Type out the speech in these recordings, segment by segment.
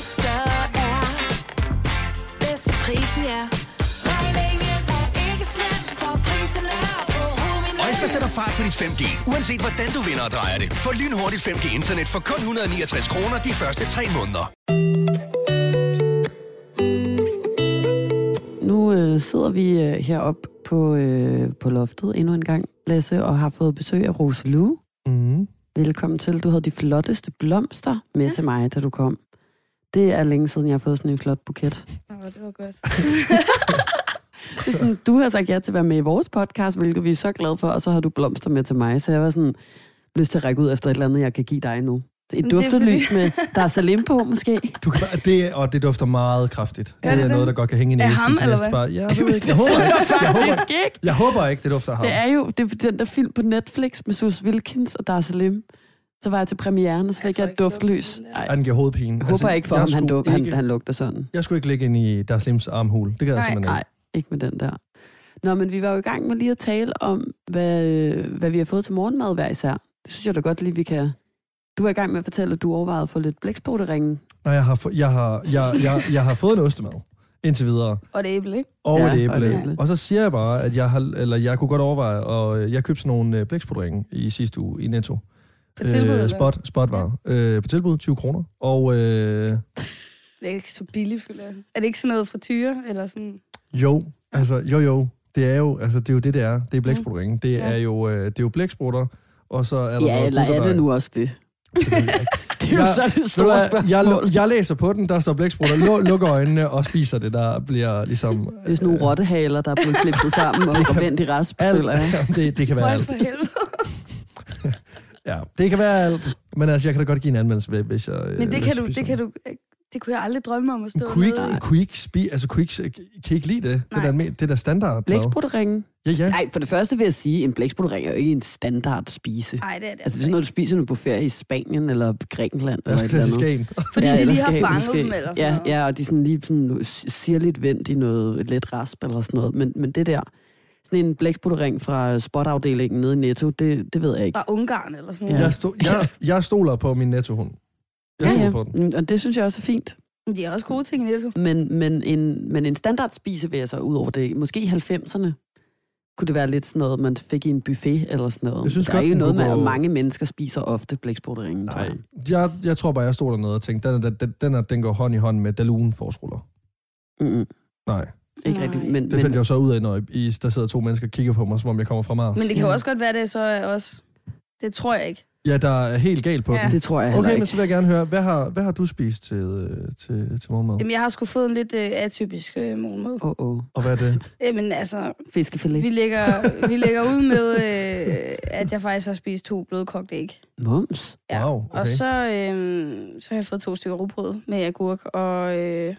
Øster er bedst til prisen, ja. Regningen er ikke slem, for prisen er. Øjster sætter fart på dit 5G, uanset hvordan du vinder og drejer det. Få lynhurtigt 5G-internet for kun 169 kroner de første 3 måneder. Nu øh, sidder vi øh, heroppe på, øh, på loftet endnu en gang, Lasse, og har fået besøg af Rose Lu. Mm. Velkommen til. Du havde de flotteste blomster med ja. til mig, da du kom. Det er længe siden, jeg har fået sådan en flot buket. Åh, oh, det var godt. Det er sådan, du har sagt ja til at være med i vores podcast, hvilket vi er så glade for, og så har du blomster med til mig. Så jeg var sådan lyst til at række ud efter et eller andet, jeg kan give dig nu. Et er duftelys fordi- med, der er salim på, måske. Du kan, det, og det dufter meget kraftigt. Gør det det er det? noget, der godt kan hænge i Er næsen. ham, de eller hvad? Bare, ja, jeg ved ikke. Jeg håber ikke. Jeg håber, Faktisk ikke. jeg håber ikke, det dufter ham. Det er jo det er den der film på Netflix med Sus Wilkins og Dar Salim. Så var jeg til premieren, og så fik tror jeg et ikke, duftlys. Ej, den giver hovedpine. jeg håber ikke for jeg ham, han, skulle du, han, ikke- han lugter sådan. Jeg skulle ikke ligge ind i deres lims armhul. Det gad jeg Nej, simpelthen Nej, ikke med den der. Nå, men vi var jo i gang med lige at tale om, hvad, hvad vi har fået til morgenmad hver især. Det synes jeg da godt lige, vi kan... Du var i gang med at fortælle, at du overvejede at få lidt blæksprutteringen. Nej, jeg har, få, jeg, har, jeg, jeg, jeg har fået en ostemad indtil videre. Og det æble, ikke? Og Ja, et og et æble. æble. Og så siger jeg bare, at jeg, har, eller jeg kunne godt overveje, og jeg købte sådan nogle øh, blækspruttringe i sidste uge i Netto. På tilbud, eller? spot, spot var. Øh, på tilbud, 20 kroner. Og øh, Det er ikke så billigt, føler jeg. Er det ikke sådan noget frityre, eller sådan... jo, altså, jo jo, det er jo, altså, det er jo det, det er. Det er blækspruttringen. Det Ja. er jo, øh, det er jo blæksprutter, og så er der Ja, noget eller er det nu også det? Det jeg. Det er jo Jeg- så det store jeg, spørgsmål. lu- jeg læser på den, der står blæksprutter, lu- lukker øjnene og spiser det, der bliver ligesom... Det er sådan nogle rottehaler, der er blevet klippet sammen og vendt i rasp, alt, føler jeg. det, det kan være alt. Ja, det kan være alt. Men altså, jeg kan da godt give en anmeldelse, hvis jeg øh, Men det hvis kan, du, det kan du... Det kunne jeg aldrig drømme om at stå Kunne I med. kunne I ikke spi, altså, kunne I ikke, kan I ikke lide det? Det Nej. der, med- det der standard Blæksprutringen? Ja, ja. Nej, for det første vil jeg sige, at en blæksprutring er jo ikke en standard spise. Nej, det er det Altså, det er sådan noget, du spiser, når du på ferie i Spanien eller Grækenland. Jeg eller skal et til eller. Skagen. Fordi de eller lige har fanget måske- dem, eller sådan ja, noget. ja, og de sådan lige sådan sirligt vendt i noget let rasp eller sådan noget. Men, men det der, sådan en blæksprutring fra spotafdelingen nede i Netto, det, det ved jeg ikke. Fra Ungarn, eller sådan Ja. noget. Jeg, stod, jeg, jeg stoler på min nettohund. Jeg Ja, stoler ja. på den. Mm, Og det synes jeg også er fint. De er også gode ting i Netto. Men, men, en, men en standardspise vil jeg så ud over det. Måske i 90'erne kunne det være lidt sådan noget, man fik i en buffet eller sådan noget. Jeg synes der er godt, ikke noget med, at mange mennesker spiser ofte blæksprutringen, tror Nej, jeg. jeg, jeg tror bare, jeg stod dernede og tænkte, den, er, den, den, er, den går hånd i hånd med Dalun forsruller. Mm-mm. Nej, Ikke Nej. rigtigt. Men, det men, fandt jeg jo så ud af, når I, der sidder to mennesker og kigger på mig, som om jeg kommer fra Mars. Men det kan jo også godt være, det så er også... Det tror jeg ikke. Ja, der er helt galt på Ja. den. det tror jeg Okay, ikke. men så vil jeg gerne høre, hvad har, hvad har du spist til, øh, til, til morgenmad? Jamen, jeg har sgu fået en lidt øh, atypisk øh, morgenmad. Åh, oh, oh. Og hvad er det? Jamen, altså, Fiskefilet. vi lægger, vi lægger ud med, øh, at jeg faktisk har spist to blødkogte æg. Mums. Ja. Wow, okay. Og så, øh, så har jeg fået to stykker rugbrød med agurk og øh,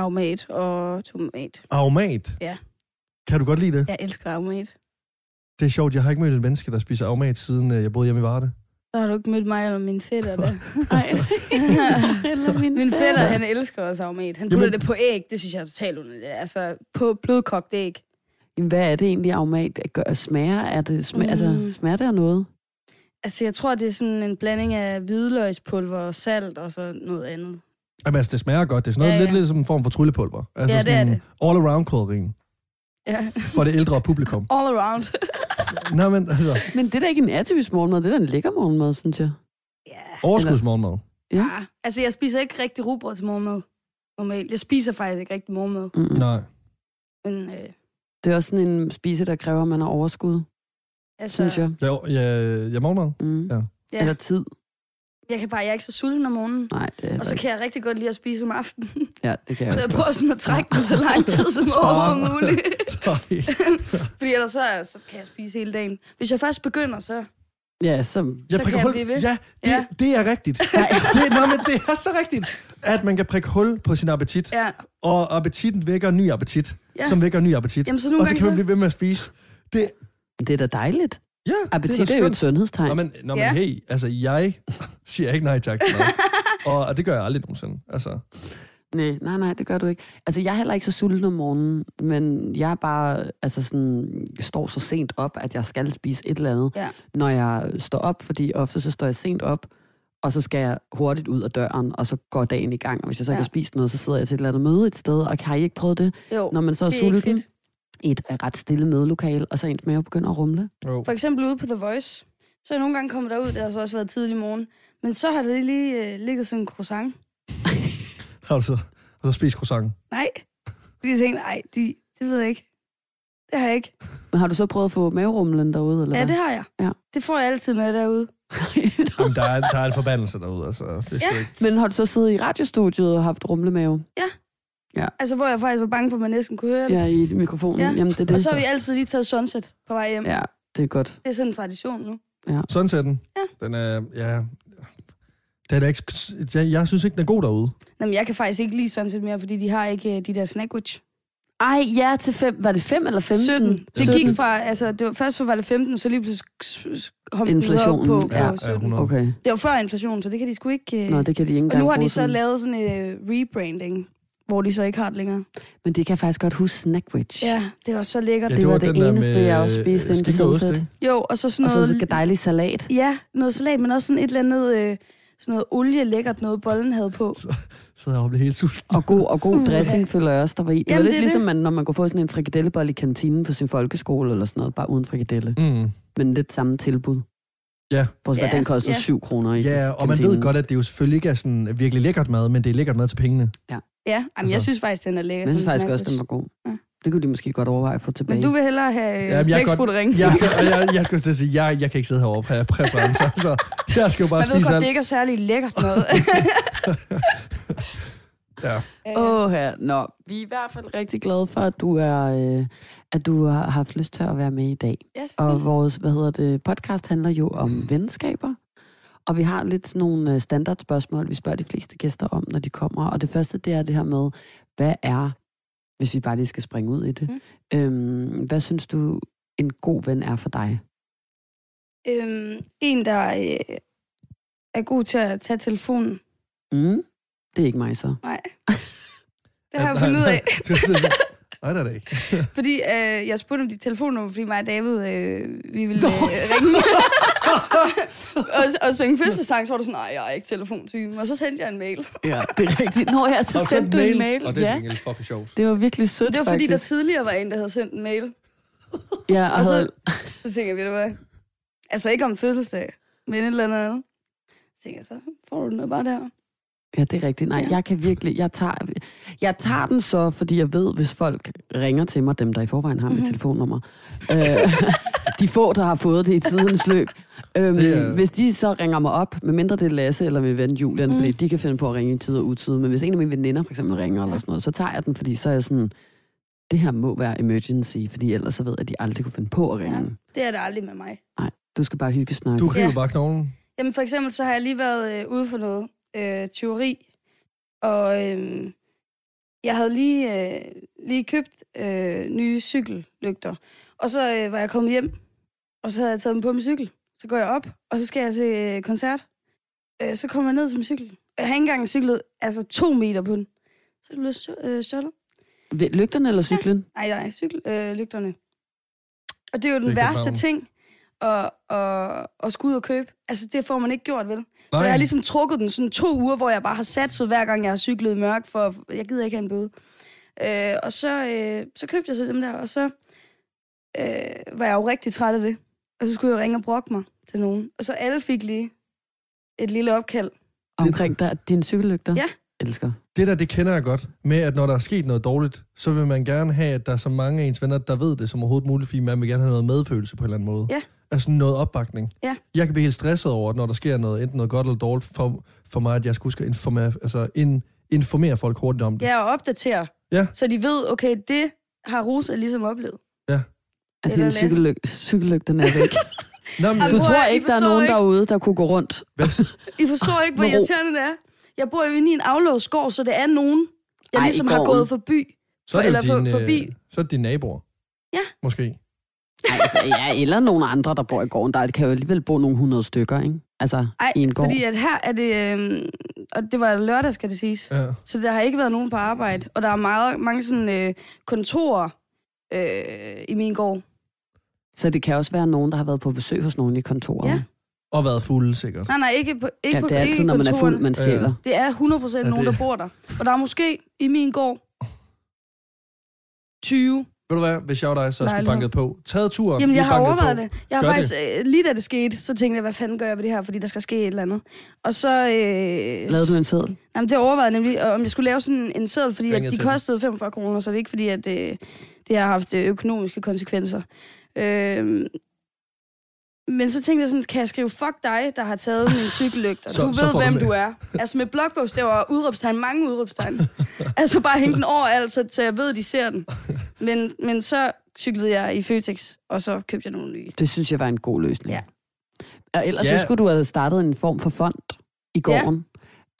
aromat og tomat. Aromat? Ja. Kan du godt lide det? Jeg elsker aromat. Det er sjovt, jeg har ikke mødt et menneske, der spiser aromat, siden øh, jeg boede hjemme i Varde. Så har du ikke mødt mig eller min fætter da. Nej. Eller min, min fætter, han elsker også aromat. Han putter Jamen- det på æg, det synes jeg er totalt underligt. Altså, på blødkogt æg. Jamen, Hvad er det egentlig, aromat gør? Smager, er det, smager, Mm. altså, smager det af noget? Altså, jeg tror, det er sådan en blanding af hvidløgspulver og salt og så noget andet. Jamen, altså, det smager godt. Det er sådan noget Ja, ja, lidt ligesom en form for tryllepulver. Altså Ja, det er sådan det. all-around krydderi Ja. for det ældre publikum. All around. Nej, men altså, Men det er da ikke en atypisk morgenmad, det er da en lækker morgenmad, synes jeg. ja. overskudsmorgenmad. Ja. ja. Altså, jeg spiser ikke rigtig rugbrød til morgenmad. Normalt. Jeg spiser faktisk ikke rigtig morgenmad. Mm-mm. Nej. Men øh, Det er også sådan en spise, der kræver, at man har overskud, altså, synes jeg. Ja, ja, ja morgenmad. Mm. Ja. Ja. Eller tid. Jeg, kan bare, jeg er ikke så sulten om morgenen. Nej, det er Og så ikke. kan jeg rigtig godt lide at spise om aftenen. Ja, det kan jeg Så også. jeg prøver sådan at trække den så lang tid som Spare. overhovedet muligt. Sorry. Fordi ellers så, så kan jeg spise hele dagen. Hvis jeg først begynder, så... Ja, så... Jeg Så kan jeg hul. blive ved. Ja, det, Ja. det er rigtigt. det, nå, men det er så rigtigt, at man kan prikke hul på sin appetit. Ja. Og appetitten vækker ny appetit, Ja. som vækker ny appetit. Jamen, så nogle og så gange kan man så- blive ved med at spise. Det, Det er da dejligt. Ja, Appetit det er, er jo et sundhedstegn. Nå, men, nå, men Ja. hey, altså jeg siger ikke nej tak til mad. og, og det gør jeg aldrig nogensinde. Altså, Nej, nej, nej, det gør du ikke. Altså, jeg er heller ikke så sulten om morgenen, men jeg er bare, altså sådan, står så sent op, at jeg skal spise et eller andet, Ja. når jeg står op, fordi ofte så står jeg sent op, og så skal jeg hurtigt ud af døren, og så går dagen i gang. Og hvis jeg så Ja. ikke har spist noget, så sidder jeg til et eller andet møde et sted, og har I ikke prøvet det? Jo, Når man så er det er ikke sulten fedt. I et ret stille mødelokale, og så ens mave begynder at rumle. Jo. For eksempel ude på The Voice, så er jeg nogle gange kommet derud, det har så også været tidlig morgen, men så har der lige øh, ligget sådan en croissant. Har du så, du så spist croissant? Nej, fordi jeg tænkte, nej, de, det ved jeg ikke. Det har jeg ikke. Men har du så prøvet at få maverumlen derude? Eller Ja, hvad? det har jeg. Ja. Det får jeg altid, når jeg er derude. Jamen, der er, der er en forbandelse derude, altså. Det skal Ja. ikke. Men har du så siddet i radiostudiet og haft rumlemave? Altså, hvor jeg faktisk var bange for, at man næsten kunne høre det. Ja, i mikrofonen. Ja. Jamen, det er det. Og så har vi altid lige taget sunset på vej hjem. Ja, det er godt. Det er sådan en tradition nu. Sunseten, Ja. den er, ja... Den er ikke, jeg, jeg synes ikke, den er god derude. Jamen, jeg kan faktisk ikke lide sunset mere, fordi de har ikke øh, de der snackwich. Ej, ja, til fem. Var det fem eller 15? 17. Det 17. gik fra, altså, det var, først var det 15, så lige pludselig kom den Inflationen, op på, på ja. Ja, 17. 100. Okay. Det var før inflationen, så det kan de sgu ikke... Øh... Nå, det kan de ikke og engang nu har de så sådan. lavet sådan en uh, rebranding, hvor de så ikke har det længere. Men det kan jeg faktisk godt huske Snackwich. Ja, det var så lækkert. Ja, Ja, det var den det eneste, med, jeg også spiste øh, inde på skinke og ost, Sunset. Jo, og så sådan Og så noget... så dejlig salat. Ja, noget salat, men også sådan et eller andet... Øh, sådan noget olie lækkert noget, bollen havde på. Så jeg blev helt sulten. Og god, og god Mm. dressing føler jeg også, der var i. Det var Jamen, lidt det er ligesom, det. man, når man kunne få sådan en frikadellebolle i kantinen på sin folkeskole, eller sådan noget, bare uden frikadelle. Mm. Men lidt samme tilbud. Ja. Bortset Ja, den kostede ja. 7 kroner i Ja, og man kantinen. ved godt, at det jo selvfølgelig ikke er sådan virkelig lækkert mad, men det er lækkert mad til pengene. Ja, jamen, Altså- jeg synes faktisk, den er lækker. Men jeg synes faktisk også, den var god. Ja. Det kunne de måske godt overveje at få tilbage. Men du vil hellere have Jamen, øh, jeg er godt-. Jeg, og jeg, jeg skulle til at sige, jeg, jeg kan ikke sidde heroppe og have præferencer, så jeg skal jo bare Man ved spise godt, alt. det ikke er særlig lækkert noget. Ja. Åh, oh, her. Nå, vi er i hvert fald rigtig glade for, at du, er, øh, at du har haft lyst til at være med i dag. ja, Og vores, hvad hedder det, podcast handler jo om venskaber. Og vi har lidt sådan nogle øh, standardspørgsmål, vi spørger de fleste gæster om, når de kommer. Og det første, det er det her med, hvad er, hvis vi bare lige skal springe ud i det, Mm. øhm, hvad synes du, en god ven er for dig? Øhm, en, der øh, er god til at tage telefonen. Mm? Det er ikke mig så. Nej. Det har jeg fundet ud af. Nej, det er det ikke. Fordi øh, jeg spurgte om dit telefonnummer, fordi mig og David, øh, vi ville øh, ringe og, og synge fødselsang, så var du sådan, nej, jeg er ikke telefontypen. Og så sendte jeg en mail. Ja, det er rigtigt. Nå ja, så Har du sendte du en mail. Og det er ja, til fucking sjovt. det var virkelig sødt, Det var fordi, der faktisk. tidligere var en, der havde sendt en mail. Ja, og Og så, så tænkte jeg, ved du hvad? Altså ikke om fødselsdag, men et eller andet. Så tænkte jeg, så får du den bare der. Ja, det er rigtigt. Nej, Ja. jeg kan virkelig... Jeg tager, jeg tager den så, fordi jeg ved, hvis folk ringer til mig, dem der i forvejen har mit Mhm. telefonnummer, øh, de få, der har fået det i tidens løb, øhm, Det er- hvis de så ringer mig op, medmindre det er Lasse eller min ven Julian, Mhm. fordi de kan finde på at ringe i tid og utid, men hvis en af mine veninder for eksempel ringer eller sådan noget, så tager jeg den, fordi så er jeg sådan, det her må være emergency, fordi ellers så ved jeg, at de aldrig kunne finde på at ringe. Ja. Ja. Det er det aldrig med mig. Nej, du skal bare hygge snakke. Du river Ja. bare knoglen. Jamen for eksempel, så har jeg lige været øh, ude for noget øh, teori, og øh, jeg havde lige, øh, lige købt øh, nye cykellygter, og så øh, var jeg kommet hjem, og så havde jeg taget dem på min cykel. Så går jeg op, og så skal jeg til øh, koncert. Øh, så kommer jeg ned til min cykel. Jeg har ikke engang cyklet altså to meter på den. Så er det blevet øh, stjålet. Lygterne eller cyklen? Nej, nej, cykellygterne. Øh, lygterne. og det er jo den Det værste ting at, at, at skulle ud og købe. Altså, det får man ikke gjort, vel? Så Nej. jeg har ligesom trukket den sådan to uger, hvor jeg bare har satset hver gang, jeg har cyklet i mørk, for jeg gider ikke have en bøde. Øh, og så, øh, så købte jeg så dem der, og så øh, var jeg jo rigtig træt af det. Og så skulle jeg ringe og brokke mig til nogen. Og så alle fik lige et lille opkald. Omkring der, dine cykellygter? Ja. Elsker. Det der, det kender jeg godt. Med at når der er sket noget dårligt, så vil man gerne have, at der er så mange af ens venner, der ved det som overhovedet muligt, fordi man vil gerne have noget medfølelse på en eller anden måde. Ja. Altså noget opbakning. Ja. Jeg kan blive helt stresset over, når der sker noget, enten noget godt eller dårligt, for, for mig, at jeg skal huske at informere, altså in, informere folk hurtigt om det. Jeg opdaterer, Ja. så de ved, okay, det har Rosa ligesom oplevet. Dine Lasse. cykellyg- cykellygterne er væk. Nå, men, Du Prøv tror ikke, der er nogen ikke. derude, der kunne gå rundt? hvad, I forstår ikke, hvor irriterende det er. Jeg bor jo inde i en aflåst så det er nogen, jeg Ej, ligesom har gået forbi. så er det Eller din, forbi. øh, så er det dine naboer. Ja. Måske. Altså, ja, eller nogle andre, der bor i gården. Der kan jo alligevel bo nogle hundrede stykker, ikke? Altså, Ej, i en gård. fordi at her er det... Øhm, og det var lørdag, skal det siges. Ja. Så der har ikke været nogen på arbejde. Og der er meget, mange sådan, øh, kontorer øh, i min gård. Så det kan også være nogen, der har været på besøg hos nogen i kontoret. Ja. Og været fuld, sikkert. Nej, nej, ikke på, ikke Ja, på, det er ikke altid, når man er kontorerne. fuld, man Ja, stjæler. Det er 100% Ja, ja, nogen, det- der bor der. Og der er måske i min gård 20. Ved du hvad, hvis jeg var dig, så skulle banket på. Taget turen, Jamen, jeg har overvejet på. det. Jeg har Gør faktisk, øh, lige da det skete, så tænkte jeg, hvad fanden gør jeg ved det her, fordi der skal ske et eller andet. Og så... Øh, Lavede du en seddel? Jamen, det overvejede nemlig, om jeg skulle lave sådan en seddel, fordi at Ringede de til dem. kostede 45 kroner, så det er ikke fordi, at det, det har haft øh, økonomiske konsekvenser. Øh, men så tænkte jeg sådan, kan jeg skrive, fuck dig, der har taget min cykellygter. Så- du så ved, hvem med. du er. Altså med blokbogstaver og udråbstegn, mange udråbstegn. altså bare hænge den over alt, så, så jeg ved, de ser den. Men, men så cyklede jeg i Føtex, og så købte jeg nogle nye. Det synes jeg var en god løsning. Ja. Og ellers Ja. så skulle du have startet en form for fond i gården.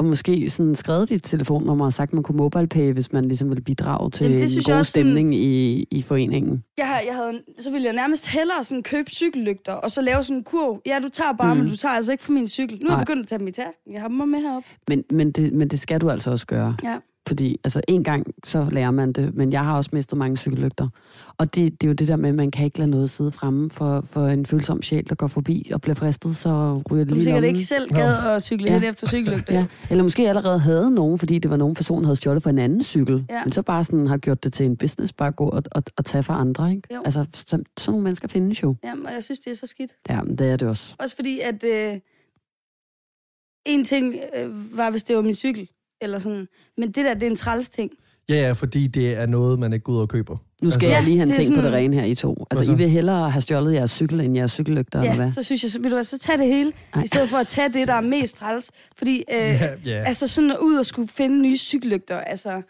Og måske sådan skrevet dit telefonnummer og sagt, at man kunne mobile hvis man ligesom ville bidrage til Jamen, det en god også sådan- stemning i, i foreningen. Jeg, har, jeg havde, så ville jeg nærmest hellere sådan købe cykellygter, og så lave sådan en kurv. Ja, du tager bare, Mm. men du tager altså ikke fra min cykel. Nu er jeg begyndt at tage dem i tasken. Jeg har dem med herop. Men, men, det, men det skal du altså også gøre. Ja. Fordi altså, en gang, så lærer man det, men jeg har også mistet mange cykellygter. Og det, det er jo det der med, at man kan ikke lade noget sidde fremme for, for en følsom sjæl, der går forbi og bliver fristet, så ryger det Du lige sikkert ikke selv gad at cykle Ja. efter cykellygter. Ja, eller måske allerede havde nogen, fordi det var nogen person, der havde stjålet for en anden cykel. Ja. Men så bare sådan har gjort det til en business, bare gå og, og, og tage fra andre. Ikke? Jo. Altså, så, sådan nogle mennesker findes jo. Jamen, og jeg synes, det er så skidt. Ja, men det er det også. Også fordi, at øh, en ting øh, var, hvis det var min cykel, eller sådan. Men det der, det er en træls ting. Ja, ja, fordi det er noget, man ikke går ud og køber. Nu skal Altså- jeg lige have en ting på sådan- det rene her, I to. Altså, så? I vil hellere have stjålet jeres cykel, end jeres cykellygter, eller Ja, hvad? så synes jeg, så, ved du hvad, så tag det hele, Ej. i stedet for at tage det, der er mest træls. Fordi, øh, Ja, ja. altså sådan at ud og skulle finde nye cykellygter, altså...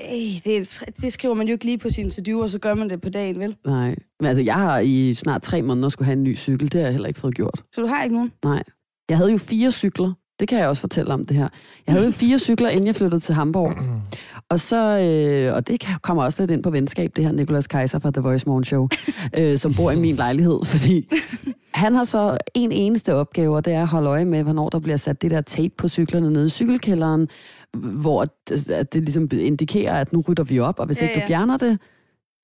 Øh, det, er, det skriver man jo ikke lige på sin to og så gør man det på dagen, vel? Nej. Men altså, jeg har i snart tre måneder skulle have en ny cykel. Det har jeg heller ikke fået gjort. Så du har ikke nogen? Nej. Jeg havde jo fire cykler. Det kan jeg også fortælle om det her. Jeg havde jo fire cykler, inden jeg flyttede til Hamburg. Og så, øh, og det kommer også lidt ind på venskab, det her Nicolas Kaiser fra The Voice Morning Show, øh, som bor i min lejlighed, fordi han har så en eneste opgave, og det er at holde øje med, hvornår der bliver sat det der tape på cyklerne nede i cykelkælderen, hvor det, at det ligesom indikerer, at nu rydder vi op, og hvis Ja, ikke du fjerner det,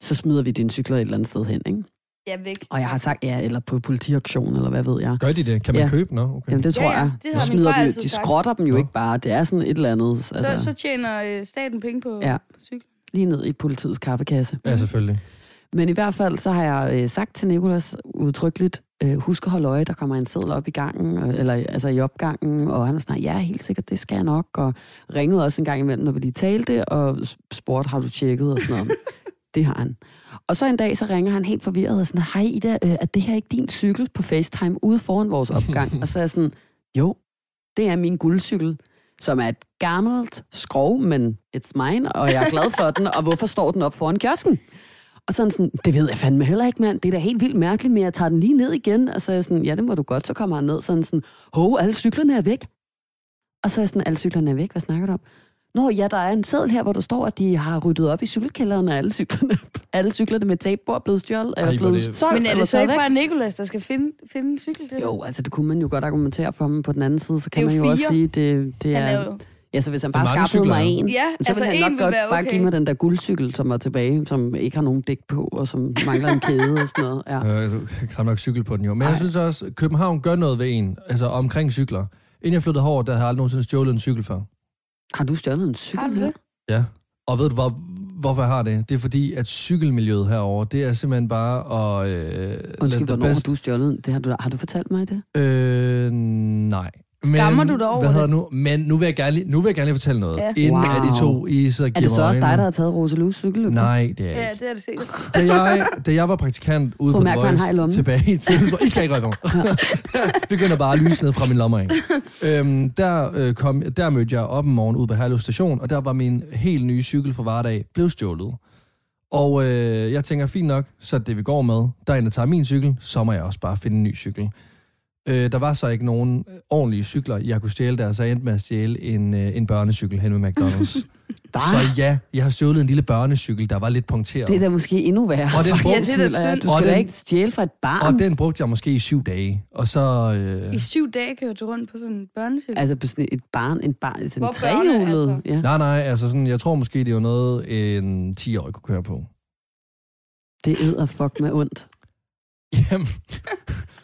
så smider vi dine cykler et eller andet sted hen, ikke? Ja, væk. Og jeg har sagt, ja, eller på politiauktion, eller hvad ved jeg. Gør de det? Kan man Ja. købe? Nå, okay. Jamen, det tror Ja, ja, jeg. det de har min smider far dem, de skrotter dem jo Nå. ikke bare. Det er sådan et eller andet, Så, altså, så tjener øh, staten penge på, Ja. på cyklen. lige ned i politiets kaffekasse. Ja, selvfølgelig. Men i hvert fald, så har jeg øh, sagt til Nikolas udtrykkeligt, øh, husk at holde øje, der kommer en seddel op i gangen, øh, eller altså i opgangen, og han var sådan, ja, helt sikkert, det skal jeg nok, og ringede også en gang imellem, når vi lige talte, og spurgte, har du tjekket, og sådan noget. det har han. Og så en dag, så ringer han helt forvirret og sådan, hej Ida, øh, er det her ikke din cykel på FaceTime ude foran vores opgang? og så er jeg sådan, jo, det er min guldcykel, som er et gammelt skrov, men it's mine, og jeg er glad for den, og hvorfor står den op foran kiosken? Og sådan sådan, det ved jeg fandme heller ikke, mand. Det er da helt vildt mærkeligt, men jeg tager den lige ned igen. Og så er jeg sådan, ja, det må du godt. Så kommer han ned sådan sådan, hov, alle cyklerne er væk. Og så er jeg sådan, alle cyklerne er væk. Hvad snakker du om? Nå, ja, der er en seddel her, hvor der står, at de har ryddet op i cykelkælderen, og alle cyklerne, alle cyklerne med tape er blevet stjålet, Ej, er blevet det- solgt, Men er det så ikke bare Nikolas, der skal finde, finde en cykel det? Jo, altså det kunne man jo godt argumentere for, men på den anden side, så kan er man jo jo også fire. sige, det, det er... er jo... Ja, så hvis han er bare skaffede cykler, mig en, Ja, så altså ville han nok godt være bare okay. give mig den der guldcykel, som var tilbage, som ikke har nogen dæk på, og som mangler en kæde og sådan noget. Ja. Øh, du kan nok cykel på den jo. Men Ej. jeg synes også, at København gør noget ved en, altså omkring cykler. Inden jeg flyttede herover, der har jeg aldrig nogensinde stjålet en cykel før. Har du stjålet en cykel Har her? Ja. Og ved du, hvor, hvorfor jeg har det? Det er fordi, at cykelmiljøet herover, det er simpelthen bare at... Øh, Undskyld, hvornår har best. du stjålet? Det har, du, har du fortalt mig det? Øh, nej. Skammer du dig over hvad hedder det? nu? Men nu vil jeg gerne nu vil jeg gerne lige fortælle noget. Ja. Inden Wow. at de to, I sidder og Er det så også dig, der har taget Rosalus cykel? Nej, det er jeg Ja, ikke. det er det sikkert. Da jeg, da jeg var praktikant ude Prøv på The Voice tilbage i tiden, så I skal ikke røre mig. Begynder bare at lyse ned fra min lommer af. Øhm, der, øh, kom, der mødte jeg op en morgen ude på Herlev station, og der var min helt nye cykel fra Vardag blevet stjålet. Og øh, jeg tænker, fint nok, så er det vi går med, der er en, der tager min cykel, så må jeg også bare finde en ny cykel. Øh, der var så ikke nogen øh, ordentlige cykler, jeg kunne stjæle der, så jeg endte med at stjæle en, øh, en børnecykel hen ved McDonald's. Så ja, jeg har stjålet en lille børnecykel, der var lidt punkteret. det er da måske endnu værre. Og den brugte- Ja, det er da. Du Og skal da den- ikke stjæle fra et barn. Og den brugte jeg måske i syv dage. Og så... Øh, I syv dage kørte du rundt på sådan en børnecykel. Altså på sådan et barn, en barn, sådan en trehjulet. altså? Ja. nej, nej, altså sådan, jeg tror måske, det var noget, en 10-årig kunne køre på. Det æder fuck med ondt. Jamen,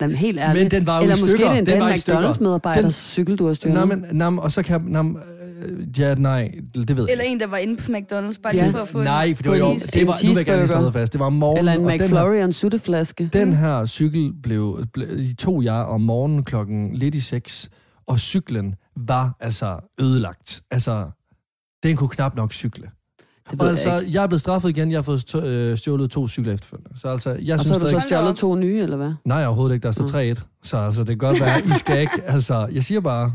Jamen, helt ærligt. Men den var jo Eller i måske stykker. det er endda Den en var. McDonald's-medarbejders cykel, du har stjålet. Nej, men, nej, og så kan jeg... Nej, øh, ja, nej, det ved jeg Eller en, der var inde på McDonald's, bare Ja. lige for at få en- Nej, for det var jo... Det var, nu vil jeg gerne lige fast. Det var om morgenen, Eller en og den her, McFlurry og en sutteflaske. den her cykel blev, tog jeg om morgenen klokken lidt i seks, og cyklen var altså ødelagt. Altså, den kunne knap nok cykle. Det Og ved altså, jeg ikke. jeg er blevet straffet igen. Jeg har fået stå- øh, stjålet to cykler efterfølgende. Så altså, jeg Og så synes har du så stadig... stjålet to nye, eller hvad? Nej, overhovedet ikke. Der står 3-1. Så altså, det kan godt være, I skal ikke... Altså, jeg siger bare,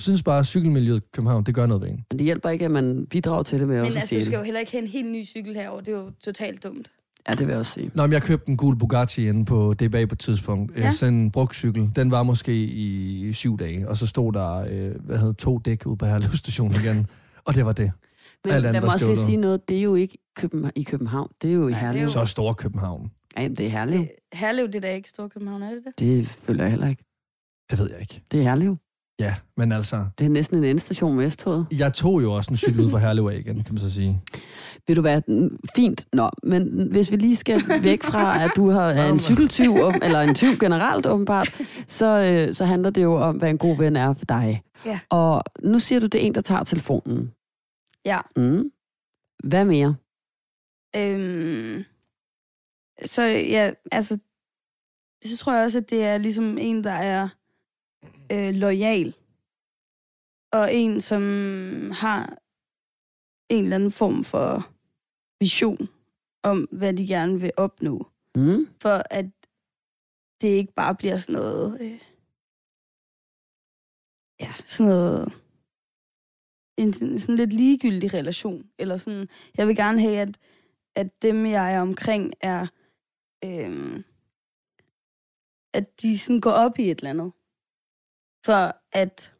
synes bare, at cykelmiljøet i København, det gør noget ved en. Men det hjælper ikke, at man bidrager til det med Men også at altså, du skal jo heller ikke have en helt ny cykel herover. Det er jo totalt dumt. Ja, det vil jeg også sige. Nå, men jeg købte en gul Bugatti inde på DBA på et tidspunkt. Ja. Ja. Sådan en brugt cykel. Den var måske i syv dage, og så stod der øh, hvad hedder, to dæk ude på Herlev station igen. Og det var det. Men Alt lad mig også lige sige noget. Det er jo ikke København, i København. Det er jo i det er Herlev. jo- Så store København. Ja, jamen, det er Herlev. Øh, Herlev, det er da ikke Storkøbenhavn, er det det? Det føler jeg heller ikke. Det ved jeg ikke. Det er Herlev. Ja, men altså, Det er næsten en endstation med S-toget. jeg tog jo også en cykel ud fra Herlev af igen, kan man så sige. Vil du være fint? Nå, men hvis vi lige skal væk fra, at du har, er en cykeltyv, eller en tyv generelt åbenbart, så, øh, så handler det jo om, hvad en god ven er for dig. Ja. Og nu siger du, det er en, der tager telefonen. Ja. Mm. Hvad mere? Øhm, så ja, altså, så tror jeg også, at det er ligesom en, der er øh, lojal. Og en, som har en eller anden form for vision om, hvad de gerne vil opnå. Mm. For at det ikke bare bliver sådan noget... Øh, ja, sådan noget... En sådan sådan lidt ligegyldig relation. Eller sådan, jeg vil gerne have, at, at dem, jeg er omkring, er... Øhm, at de sådan går op i et eller andet. For at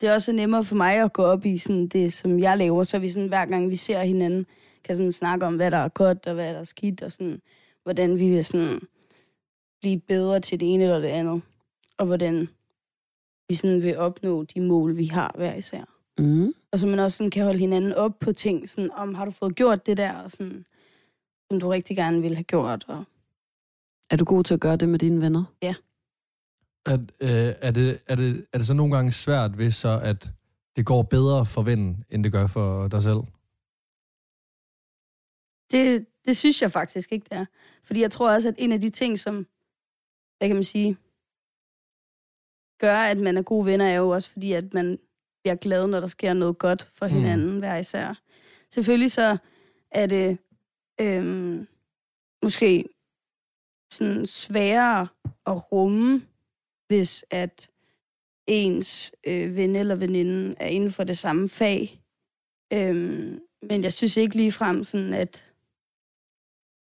det er også nemmere for mig at gå op i sådan det, som jeg laver, så vi sådan, hver gang vi ser hinanden, kan sådan snakke om, hvad der er godt og hvad der er skidt, og sådan, hvordan vi vil sådan blive bedre til det ene eller det andet, og hvordan vi sådan vil opnå de mål, vi har hver især. Mm. Og så man også sådan kan holde hinanden op på ting, sådan om, har du fået gjort det der, og sådan, som du rigtig gerne ville have gjort. Og... Er du god til at gøre det med dine venner? At, øh, er, det, er, det, er det så nogle gange svært, hvis så, at det går bedre for vennen, end det gør for dig selv? Det, det synes jeg faktisk ikke, det er. Fordi jeg tror også, at en af de ting, som, hvad kan man sige, gør, at man er gode venner, er jo også fordi, at man bliver glad, når der sker noget godt for Mm. hinanden hver især. Selvfølgelig så er det øhm, måske sådan sværere at rumme, hvis at ens øh, ven eller veninde er inden for det samme fag. Øhm, men jeg synes ikke lige frem sådan, at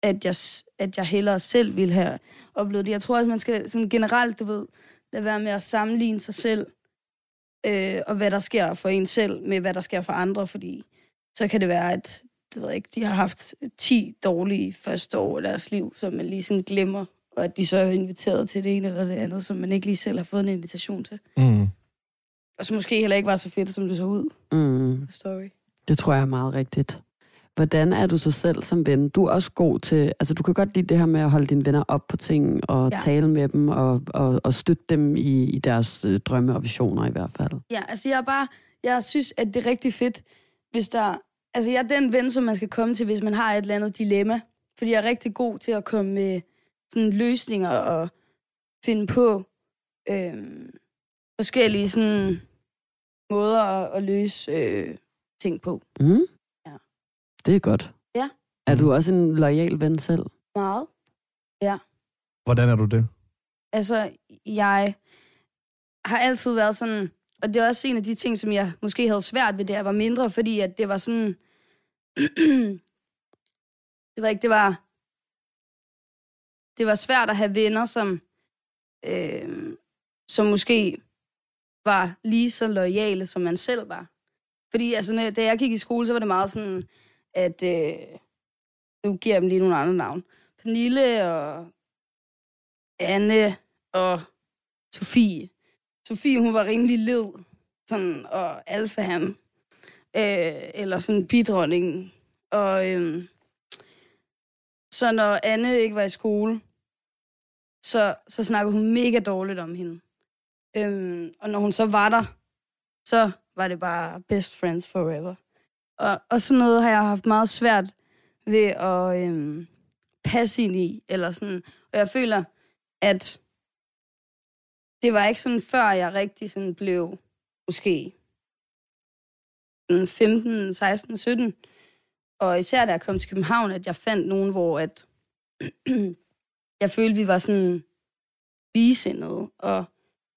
at jeg, at jeg hellere selv ville have oplevet det. Jeg tror også, man skal sådan generelt, du ved, lade være med at sammenligne sig selv, øh, og hvad der sker for en selv, med hvad der sker for andre, fordi så kan det være, at det ved jeg ikke, de har haft 10 dårlige første år af deres liv, som man lige sådan glemmer, og at de så er inviteret til det ene eller det andet, som man ikke lige selv har fået en invitation til. Mm. Og så måske heller ikke var så fedt, som det så ud Mm. story. Det tror jeg er meget rigtigt. Hvordan er du så selv som ven? Du er også god til, altså du kan godt lide det her med at holde dine venner op på ting, og Ja. tale med dem, og, og, og støtte dem i, i deres øh, drømme og visioner i hvert fald. Ja, altså jeg er bare, jeg synes, at det er rigtig fedt, hvis der, altså jeg er den ven, som man skal komme til, hvis man har et eller andet dilemma. Fordi jeg er rigtig god til at komme med sådan løsninger og finde på øhm, forskellige sådan måder at, at løse øh, ting på. Mm? Ja. Det er godt. Ja. Er du også en lojal ven selv? Meget. Hvordan er du det? Altså, jeg har altid været sådan, og det er også en af de ting, som jeg måske havde svært ved, da jeg var mindre, fordi at det var sådan, det var ikke, det var, det var svært at have venner, som, øh, som måske var lige så lojale, som man selv var. Fordi altså, når, da jeg gik i skole, så var det meget sådan, at, øh, nu giver jeg dem lige nogle andre navn. Pernille og Anne og Sofie. Sofie, hun var rimelig led, sådan, og alfa han, øh, eller sådan bidronningen. Og øh, så når Anne ikke var i skole, så, så snakkede hun mega dårligt om hende. Øhm, og når hun så var der, så var det bare best friends forever. Og, og sådan noget har jeg haft meget svært ved at øhm, passe ind i. Eller sådan. Og jeg føler, at det var ikke sådan, før jeg rigtig sådan blev måske 15, 16, 17. Og især da jeg kom til København, at jeg fandt nogen, hvor at jeg følte, vi var sådan ligesindede og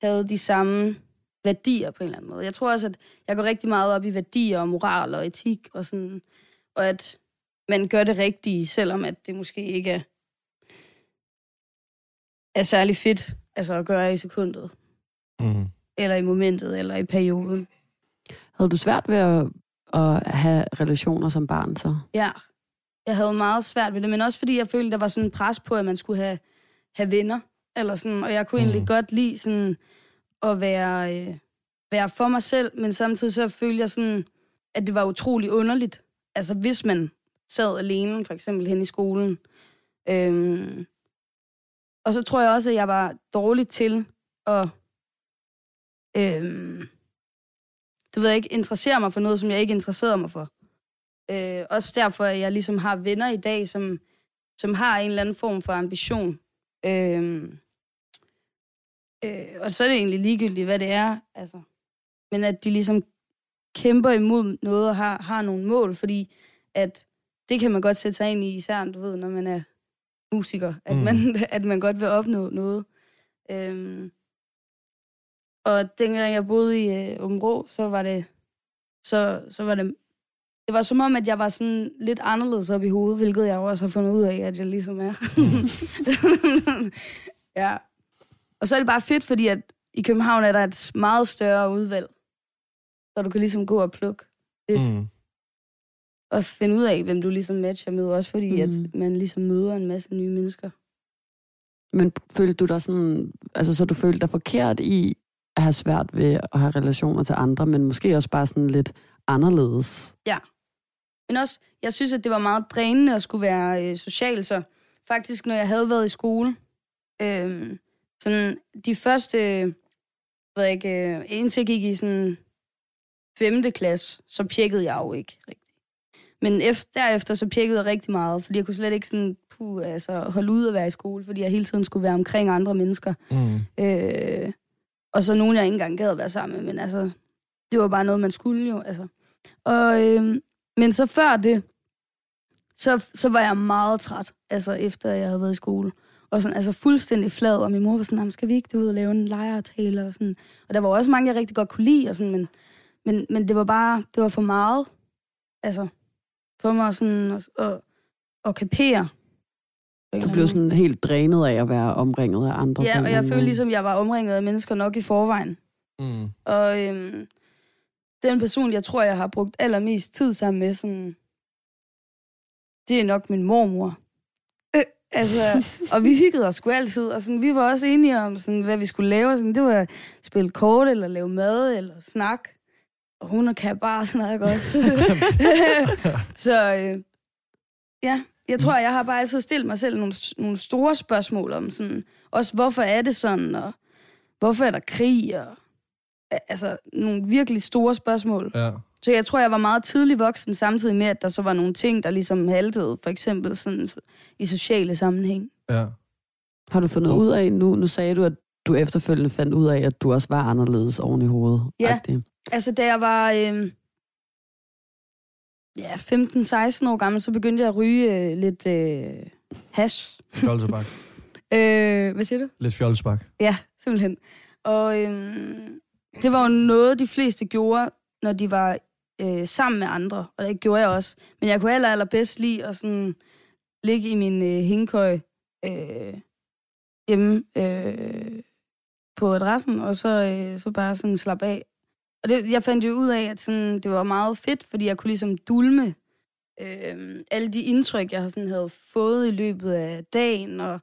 havde de samme værdier på en eller anden måde. Jeg tror også, at jeg går rigtig meget op i værdier og moral og etik og sådan, og at man gør det rigtige, selvom at det måske ikke er, er særlig fedt altså at gøre i sekundet, Mm. eller i momentet, eller i perioden. Havde du svært ved at, at have relationer som barn så? Ja, jeg havde meget svært ved det, men også fordi jeg følte, der var sådan en pres på, at man skulle have, have venner, eller sådan, og jeg kunne mm. egentlig godt lide sådan at være, øh, være for mig selv, men samtidig så følte jeg sådan, at det var utrolig underligt. Altså hvis man sad alene, for eksempel hen i skolen. Øhm, og så tror jeg også, at jeg var dårlig til at øhm, det ved jeg ikke, interessere mig for noget, som jeg ikke interesserede mig for. Øh, også derfor, at jeg ligesom har venner i dag, som, som har en eller anden form for ambition. Øh, øh, og så er det egentlig ligegyldigt, hvad det er. Altså. Men at de ligesom kæmper imod noget og har, har nogle mål, fordi at det kan man godt sætte sig ind i, især du ved, når man er musiker, at, Mm. mm. man, at man godt vil opnå noget. Øhm, og dengang jeg boede i øh, Åben Rå, så var det, så, så var det, det var som om, at jeg var sådan lidt anderledes op i hovedet, hvilket jeg også har fundet ud af, at jeg ligesom er. ja. Og så er det bare fedt, fordi at i København er der et meget større udvalg, så du kan ligesom gå og plukke Mm. og finde ud af, hvem du ligesom matcher med, også fordi mm. At man ligesom møder en masse nye mennesker. Men følte du dig sådan, altså så du følte dig forkert i at have svært ved at have relationer til andre, men måske også bare sådan lidt anderledes? Men også, jeg synes, at det var meget drænende at skulle være øh, social, så faktisk, når jeg havde været i skole, øh, sådan de første, ved jeg ikke, øh, indtil jeg gik i sådan 5. klasse, så pjekkede jeg jo ikke rigtigt. Men efter, derefter så pjekkede jeg rigtig meget, fordi jeg kunne slet ikke sådan, puh, altså, holde ud at være i skole, fordi jeg hele tiden skulle være omkring andre mennesker. Mm. Øh, og så nogen, jeg ikke engang gad at være sammen med, men altså, det var bare noget, man skulle jo, altså. Og, øh, men så før det, så, så var jeg meget træt, altså efter jeg havde været i skole. Og sådan, altså fuldstændig flad, og min mor var sådan, "Jamen, skal vi ikke, du ved, lave en lejeaftale og sådan. Og der var også mange, jeg rigtig godt kunne lide, og sådan, men, men, men det var bare, det var for meget, altså, for mig sådan at, at, at kapere. Du blev sådan helt drænet af at være omringet af andre. Ja, og jeg følte ligesom, jeg var omringet af mennesker nok i forvejen. Mm. Og øhm, den person, jeg tror, jeg har brugt allermest tid sammen med, sådan, det er nok min mormor. Altså, og vi hyggede os sgu altid, og sådan, vi var også enige om, sådan, hvad vi skulle lave. Sådan, det var spille kort, eller lave mad, eller snak. Og hun kan bare snakke også. Så øh, ja, jeg tror, jeg har bare altid stillet mig selv nogle, nogle store spørgsmål om sådan, også hvorfor er det sådan, og hvorfor er der krig, og altså nogle virkelig store spørgsmål. Ja. Så jeg tror, jeg var meget tidlig voksen, samtidig med, at der så var nogle ting, der ligesom haltede, for eksempel sådan, i sociale sammenhæng. ja. Har du fundet ud af nu, nu sagde du, at du efterfølgende fandt ud af, at du også var anderledes oven i hovedet. Ja. agtig. Altså, da jeg var øh, ja, 15-16 år gammel, så begyndte jeg at ryge øh, lidt øh, hash. Fjolsebak. Øh, hvad siger du? Lidt fjolsebak. Ja, simpelthen. Og øhm, det var jo noget, de fleste gjorde, når de var øh, sammen med andre, og det gjorde jeg også. Men jeg kunne aller, allerbedst lide at sådan, ligge i min øh, hængekøj øh, hjemme øh, på adressen, og så, øh, så bare sådan slappe af. Og det, jeg fandt jo ud af, at sådan, det var meget fedt, fordi jeg kunne ligesom dulme øh, alle de indtryk, jeg sådan havde fået i løbet af dagen, og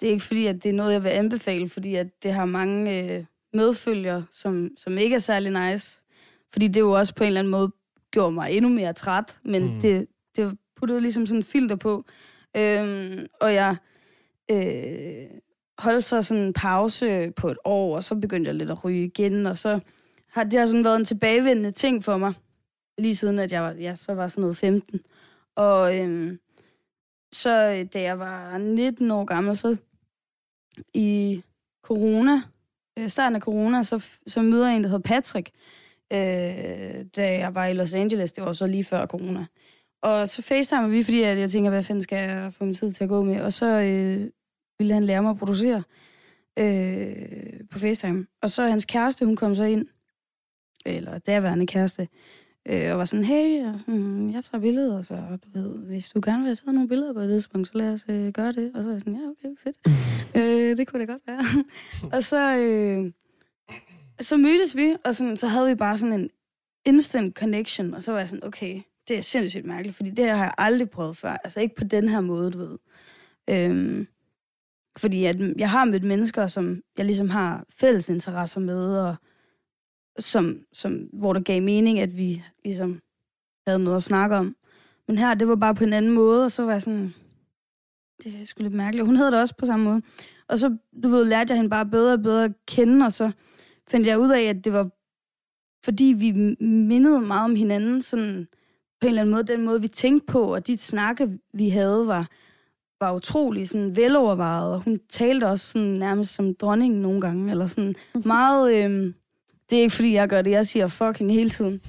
det er ikke fordi, at det er noget, jeg vil anbefale, fordi at det har mange øh, medfølger, som, som ikke er særlig nice. Fordi det jo også på en eller anden måde gjorde mig endnu mere træt, men Mm. det, det puttede ligesom sådan en filter på. Øhm, og jeg øh, holdt så sådan en pause på et år, og så begyndte jeg lidt at ryge igen, og så har det har sådan været en tilbagevendende ting for mig, lige siden at jeg var, ja, så var sådan noget 15. Og øhm, så øh, da jeg var 19 år gammel, så i corona, øh, starten af corona, så, så møder jeg en, der hedder Patrick, øh, da jeg var i Los Angeles. Det var så lige før corona. Og så facetimer vi, fordi jeg, jeg tænker, hvad fanden skal jeg få min tid til at gå med? Og så øh, ville han lære mig at producere øh, på FaceTime. Og så hans kæreste, hun kom så ind, eller derværende kæreste, øh, og var sådan, hey, og sådan, jeg tager billeder, så du ved, hvis du gerne vil have taget nogle billeder på et tidspunkt, så lad os øh, gøre det. Og så var jeg sådan, ja, okay, fedt. øh, det kunne da godt være. og så, øh, så mødtes vi, og sådan, så havde vi bare sådan en instant connection, og så var jeg sådan, okay, det er sindssygt mærkeligt, fordi det her har jeg aldrig prøvet før. Altså ikke på den her måde, du ved. Øhm, fordi at jeg har mødt mennesker, som jeg ligesom har fælles interesser med, og som, som, hvor det gav mening, at vi ligesom havde noget at snakke om. Men her, det var bare på en anden måde, og så var jeg sådan, det er sgu lidt mærkeligt. Hun havde det også på samme måde. Og så, du ved, lærte jeg hende bare bedre og bedre at kende, og så fandt jeg ud af, at det var, fordi vi mindede meget om hinanden, sådan på en eller anden måde, den måde, vi tænkte på, og de snakke, vi havde, var, var utrolig sådan velovervejet, og hun talte også sådan nærmest som dronningen nogle gange, eller sådan meget, øhm, det er ikke fordi, jeg gør det, jeg siger fucking hele tiden,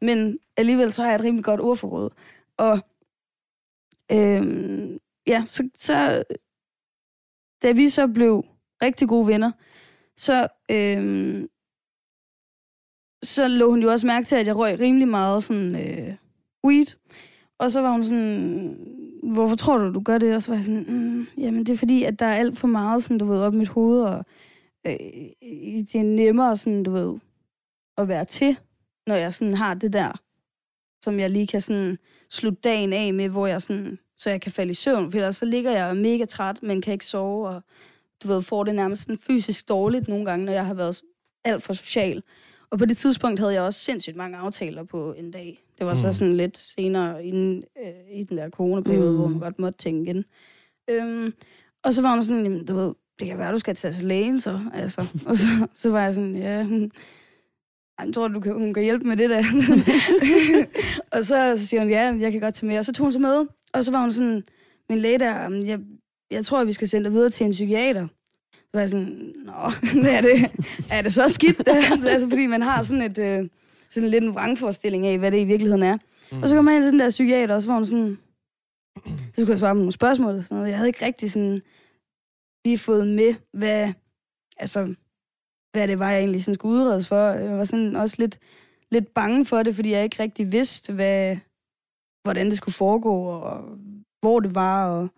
men alligevel så har jeg et rimelig godt ordforråd, og øhm, ja, så, så da vi så blev rigtig gode venner, så, øhm, så lå hun jo også mærke til, at jeg røg rimelig meget sådan øh, weed. Og så var hun sådan, hvorfor tror du, du gør det? Og så var jeg sådan, mm, jamen det er fordi, at der er alt for meget, sådan, du ved, op i mit hoved, og øh, det er nemmere, sådan, du ved, at være til, når jeg sådan har det der, som jeg lige kan sådan slutte dagen af med, hvor jeg sådan, så jeg kan falde i søvn, for ellers så ligger jeg mega træt, men kan ikke sove, og du ved, får det nærmest sådan fysisk dårligt nogle gange, når jeg har været alt for social. Og på det tidspunkt havde jeg også sindssygt mange aftaler på en dag. Det var mm. så sådan lidt senere inden, øh, i den der coronaperiode, mm. hvor man godt måtte tænke igen. Øhm, og så var hun sådan, du ved, det kan være, du skal tage til lægen, så. Altså. og så, så var jeg sådan, ja, jeg tror, du kan, hun kan hjælpe med det der. og så, så siger hun, ja, jeg kan godt tage med. Og så tog hun så med, og så var hun sådan, min læge der, jeg, jeg tror, vi skal sende dig videre til en psykiater. Så var jeg sådan, nå, er det, er det så skidt? altså, fordi man har sådan et, øh, sådan lidt en vrangforestilling af, hvad det i virkeligheden er. Mm. Og så kom jeg ind til den der psykiater, og så var hun sådan, så skulle jeg svare på nogle spørgsmål og sådan noget. Jeg havde ikke rigtig sådan lige fået med, hvad, altså, hvad det var, jeg egentlig sådan skulle udredes for. Jeg var sådan også lidt, lidt bange for det, fordi jeg ikke rigtig vidste, hvad, hvordan det skulle foregå, og hvor det var. Og,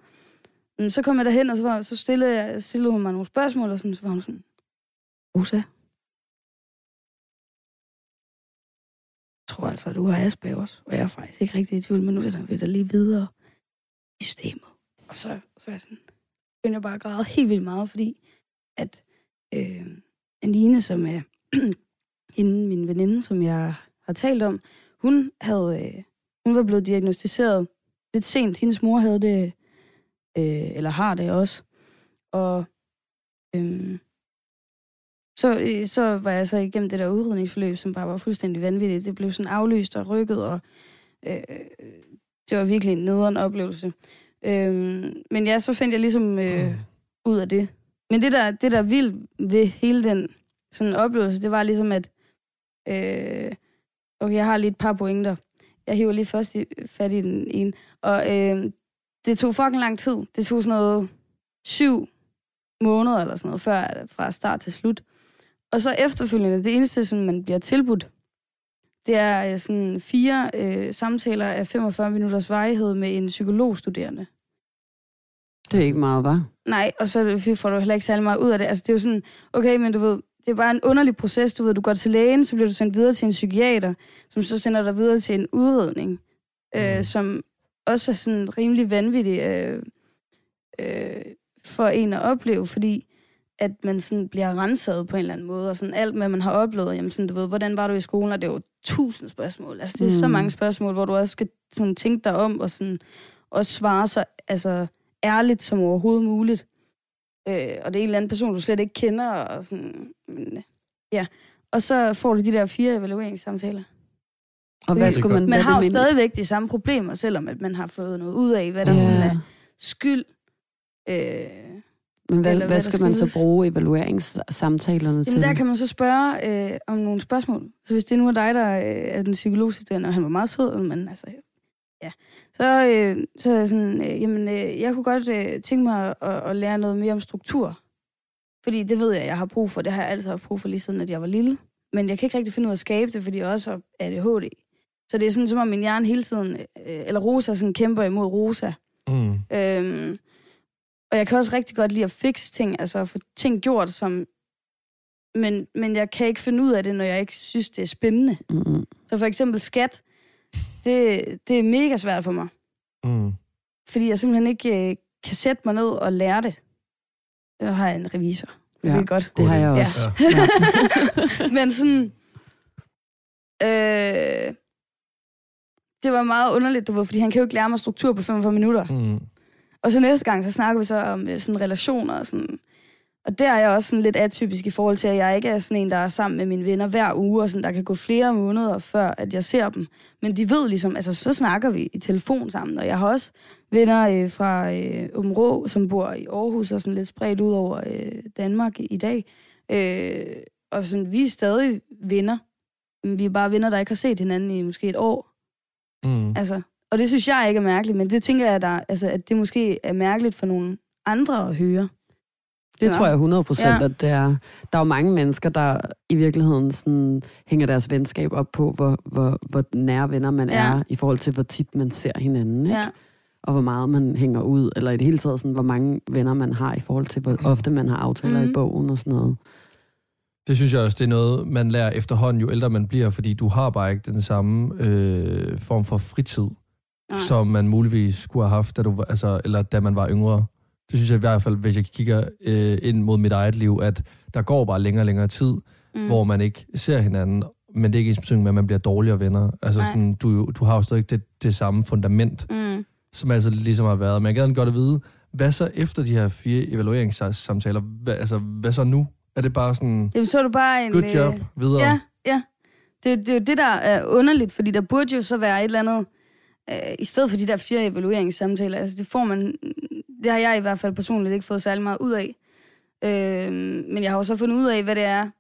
men så kom jeg derhen, og så, var, så stillede, jeg, stillede hun mig nogle spørgsmål, og sådan, så var hun sådan, Rosa, jeg tror altså, at du har Aspergers, og jeg er faktisk ikke rigtig i tvivl, men nu vil vi der lige videre i systemet. Og så, så var jeg sådan, begyndte jeg bare at græde helt vildt meget, fordi at øh, Anine, som er hende, min veninde, som jeg har talt om, hun havde, øh, hun var blevet diagnostiseret lidt sent. Hendes mor havde det, øh, eller har det også. Og øh, så, øh, så var jeg så igennem det der udredningsforløb, som bare var fuldstændig vanvittigt. Det blev sådan aflyst og rykket, og øh, det var virkelig en nederen oplevelse. Øh, men ja, så fandt jeg ligesom øh, ud af det. Men det der, det der er vildt ved hele den sådan oplevelse, det var ligesom, at øh, okay, jeg har lige et par pointer. Jeg hiver lige først i, fat i den ene. Og øh, det tog fucking lang tid. Det tog sådan noget syv måneder eller sådan noget, før fra start til slut. Og så efterfølgende, det eneste, som man bliver tilbudt, det er øh, sådan fire øh, samtaler af 45 minutters varighed med en psykologstuderende. Det er ikke meget, var. Nej, og så får du heller ikke særlig meget ud af det. Altså, det er jo sådan, okay, men du ved, det er bare en underlig proces. Du ved, du går til lægen, så bliver du sendt videre til en psykiater, som så sender dig videre til en udredning, øh, Mm. som også er sådan rimelig vanvittig øh, øh, for en at opleve, fordi at man sådan bliver renset på en eller anden måde, og sådan alt, hvad man har oplevet, jamen sådan, du ved, hvordan var du i skolen, og det er jo tusind spørgsmål. Altså, det er mm. så mange spørgsmål, hvor du også skal sådan, tænke dig om, og sådan, også svare så altså, ærligt som overhovedet muligt. øh, og det er en eller anden person, du slet ikke kender, og sådan, men, øh, ja. Og så får du de der fire evalueringssamtaler. Og hvad skulle man... Man har jo stadigvæk de samme problemer, selvom at man har fået noget ud af, hvad der Ja. sådan er skyld. Øh, Men hvad, hvad hvad skal man så bruge evalueringssamtalerne til? Jamen der kan man så spørge øh, om nogle spørgsmål. Så hvis det nu er dig, der øh, er den psykologstuderende, og han var meget sød, men altså, ja. Så, øh, så er jeg sådan, øh, jamen, øh, jeg kunne godt øh, tænke mig at, at lære noget mere om struktur. Fordi det ved jeg, jeg har brug for. Det har jeg altid haft brug for, lige siden at jeg var lille. Men jeg kan ikke rigtig finde ud af at skabe det, fordi jeg også har ADHD. Så det er sådan, som om min hjerne hele tiden, øh, eller Rosa sådan kæmper imod Rosa. Mm. Øhm, og jeg kan også rigtig godt lide at fikse ting, altså at få ting gjort, som... Men, men jeg kan ikke finde ud af det, når jeg ikke synes, det er spændende. Mm-mm. Så for eksempel skat, det, det er mega svært for mig. Mm. Fordi jeg simpelthen ikke øh, kan sætte mig ned og lære det. Der har jeg en revisor. Det Ja. er godt. Det har jeg også. Ja. Ja. Men sådan... Øh, det var meget underligt, du ved, fordi han kan jo ikke lære mig struktur på 45 minutter. Mm. Og så næste gang, så snakker vi så om øh, sådan relationer og sådan. Og der er jeg også sådan lidt atypisk i forhold til, at jeg ikke er sådan en, der er sammen med mine venner hver uge, og sådan, der kan gå flere måneder, før at jeg ser dem. Men de ved ligesom, altså så snakker vi i telefon sammen, og jeg har også venner øh, fra øh, Områ, som bor i Aarhus, og sådan lidt spredt ud over øh, Danmark i, dag. Øh, og sådan, vi er stadig venner. Men Vi er bare venner, der ikke har set hinanden i måske et år. Mm. Altså, og det synes jeg ikke er mærkeligt, men det tænker jeg, der, altså, at det måske er mærkeligt for nogle andre at høre. Det Ja. tror jeg 100 procent, Ja. at det er. Der er jo mange mennesker, der i virkeligheden sådan, hænger deres venskab op på, hvor, hvor, hvor nære venner man Ja. er, i forhold til, hvor tit man ser hinanden, ikke? Ja. og hvor meget man hænger ud, eller i det hele taget, sådan, hvor mange venner man har, i forhold til, hvor ofte man har aftaler mm. i Mhm. bogen og sådan noget. Det synes jeg også, det er noget, man lærer efterhånden, jo ældre man bliver, fordi du har bare ikke den samme øh, form for fritid, Nej. som man muligvis skulle have haft, da, du, altså, eller da man var yngre. Det synes jeg i hvert fald, hvis jeg kigger øh, ind mod mit eget liv, at der går bare længere og længere tid, mm. hvor man ikke ser hinanden, men det er ikke ens betydning med, at man bliver dårligere venner. Altså Nej. sådan, du, du har jo stadig det, det samme fundament, Mm. som altså ligesom har været. Men jeg gad godt at vide, hvad så efter de her fire evalueringssamtaler? Hvad, altså, hvad så nu? Er det bare sådan, Jamen, så er du bare en... good øh, job, videre? Ja, ja. Det, det er jo det, der er underligt, fordi der burde jo så være et eller andet... Øh, I stedet for de der fire evalueringssamtaler, altså det får man... Det har jeg i hvert fald personligt ikke fået særlig meget ud af. Øh, men jeg har jo så fundet ud af, hvad det er,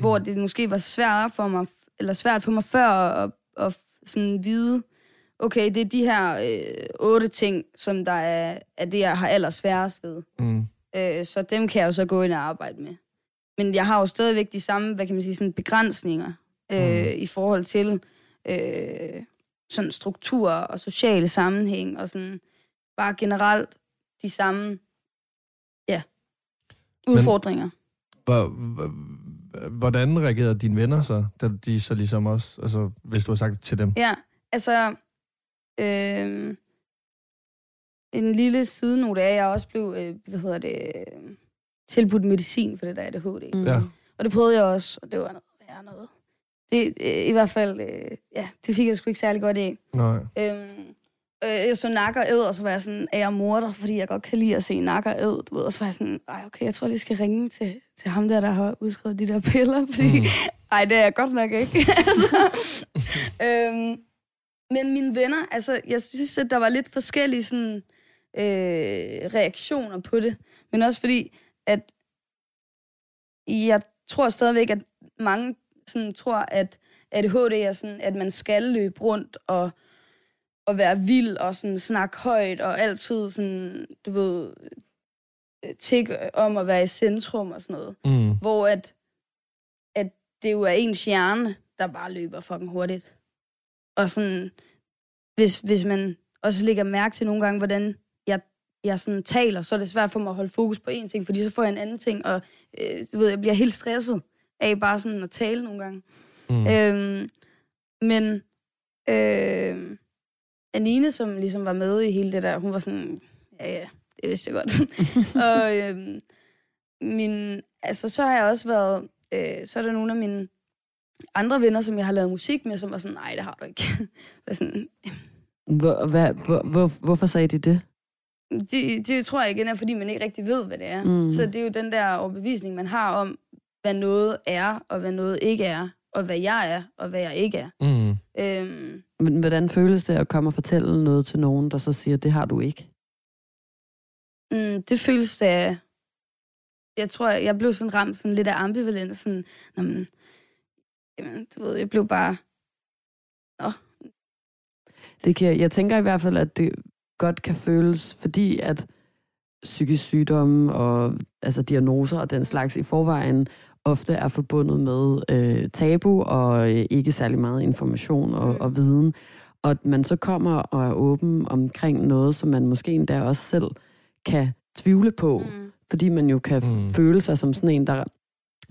hvor det måske var svært for mig, eller svært for mig før at, at, at sådan vide, okay, det er de her øh, otte ting, som der er, er det, jeg har allersværest ved. Mm. Øh, så dem kan jeg jo så gå ind og arbejde med. Men jeg har jo stadigvæk de samme, hvad kan man sige, sådan begrænsninger øh, Mm. i forhold til øh, sådan struktur og sociale sammenhæng og sådan bare generelt de samme ja, udfordringer. Hvor- Hvordan reagerede dine venner så, da de så ligesom også, altså hvis du har sagt det til dem? Ja, altså... Øh, en lille sidenote er, at jeg også blev, øh, hvad hedder det, tilbudt medicin for det der ADHD. Mm. Ja. Og det prøvede jeg også, og det var noget værre noget. Det, øh, I hvert fald, øh, ja, det fik jeg sgu ikke særlig godt af. Nej. Øhm, øh, jeg så nakker æd, og så var jeg sådan, er jeg morder, fordi jeg godt kan lide at se nakker æd, du ved. Og så var jeg sådan, ej, okay, jeg tror, jeg lige skal ringe til, til ham der, der har udskrevet de der piller, fordi, Mm. ej, det er jeg godt nok ikke. altså, øhm, men mine venner, altså, jeg synes, at der var lidt forskellige sådan, øh, reaktioner på det. Men også fordi, at jeg tror stadigvæk, at mange sådan, tror, at ADHD er sådan, at man skal løbe rundt og, og være vild og sådan snakke højt og altid sådan, du ved, øh, tikke om at være i centrum og sådan noget. Mm. Hvor at, at det jo er ens hjerne, der bare løber fucking hurtigt. Og sådan, hvis, hvis man også lægger mærke til nogle gange, hvordan jeg, jeg sådan taler, så er det svært for mig at holde fokus på én ting, fordi så får jeg en anden ting, og øh, du ved, jeg bliver helt stresset af bare sådan at tale nogle gange. Mm. Øhm, men øh, Anine, som ligesom var med i hele det der, hun var sådan, ja ja, det vidste jeg godt. og øh, min, altså, så har jeg også været, øh, så er der nogle af mine andre venner, som jeg har lavet musik med, som var sådan, nej, det har du ikke. Og sådan, Hvor, hvad, hvor, hvor, hvorfor sagde de det? Det, det tror jeg igen er, fordi man ikke rigtig ved, hvad det er. Mm. Så det er jo den der overbevisning, man har om, hvad noget er, og hvad noget ikke er, og hvad jeg er, og hvad jeg ikke er. Mm. Øhm, Men hvordan føles det at komme og fortælle noget til nogen, der så siger, det har du ikke? mm, det føles da... Jeg tror, jeg blev sådan ramt sådan lidt af ambivalent. Sådan, Nå, men, jamen, du ved, jeg blev bare... Det kan, jeg tænker i hvert fald, at det godt kan føles, fordi at psykisk sygdomme og altså diagnoser og den slags i forvejen ofte er forbundet med øh, tabu og øh, ikke særlig meget information og, Mm. og viden. Og at man så kommer og er åben omkring noget, som man måske endda også selv kan tvivle på, mm. Fordi man jo kan Mm. mm. føle sig som sådan en, der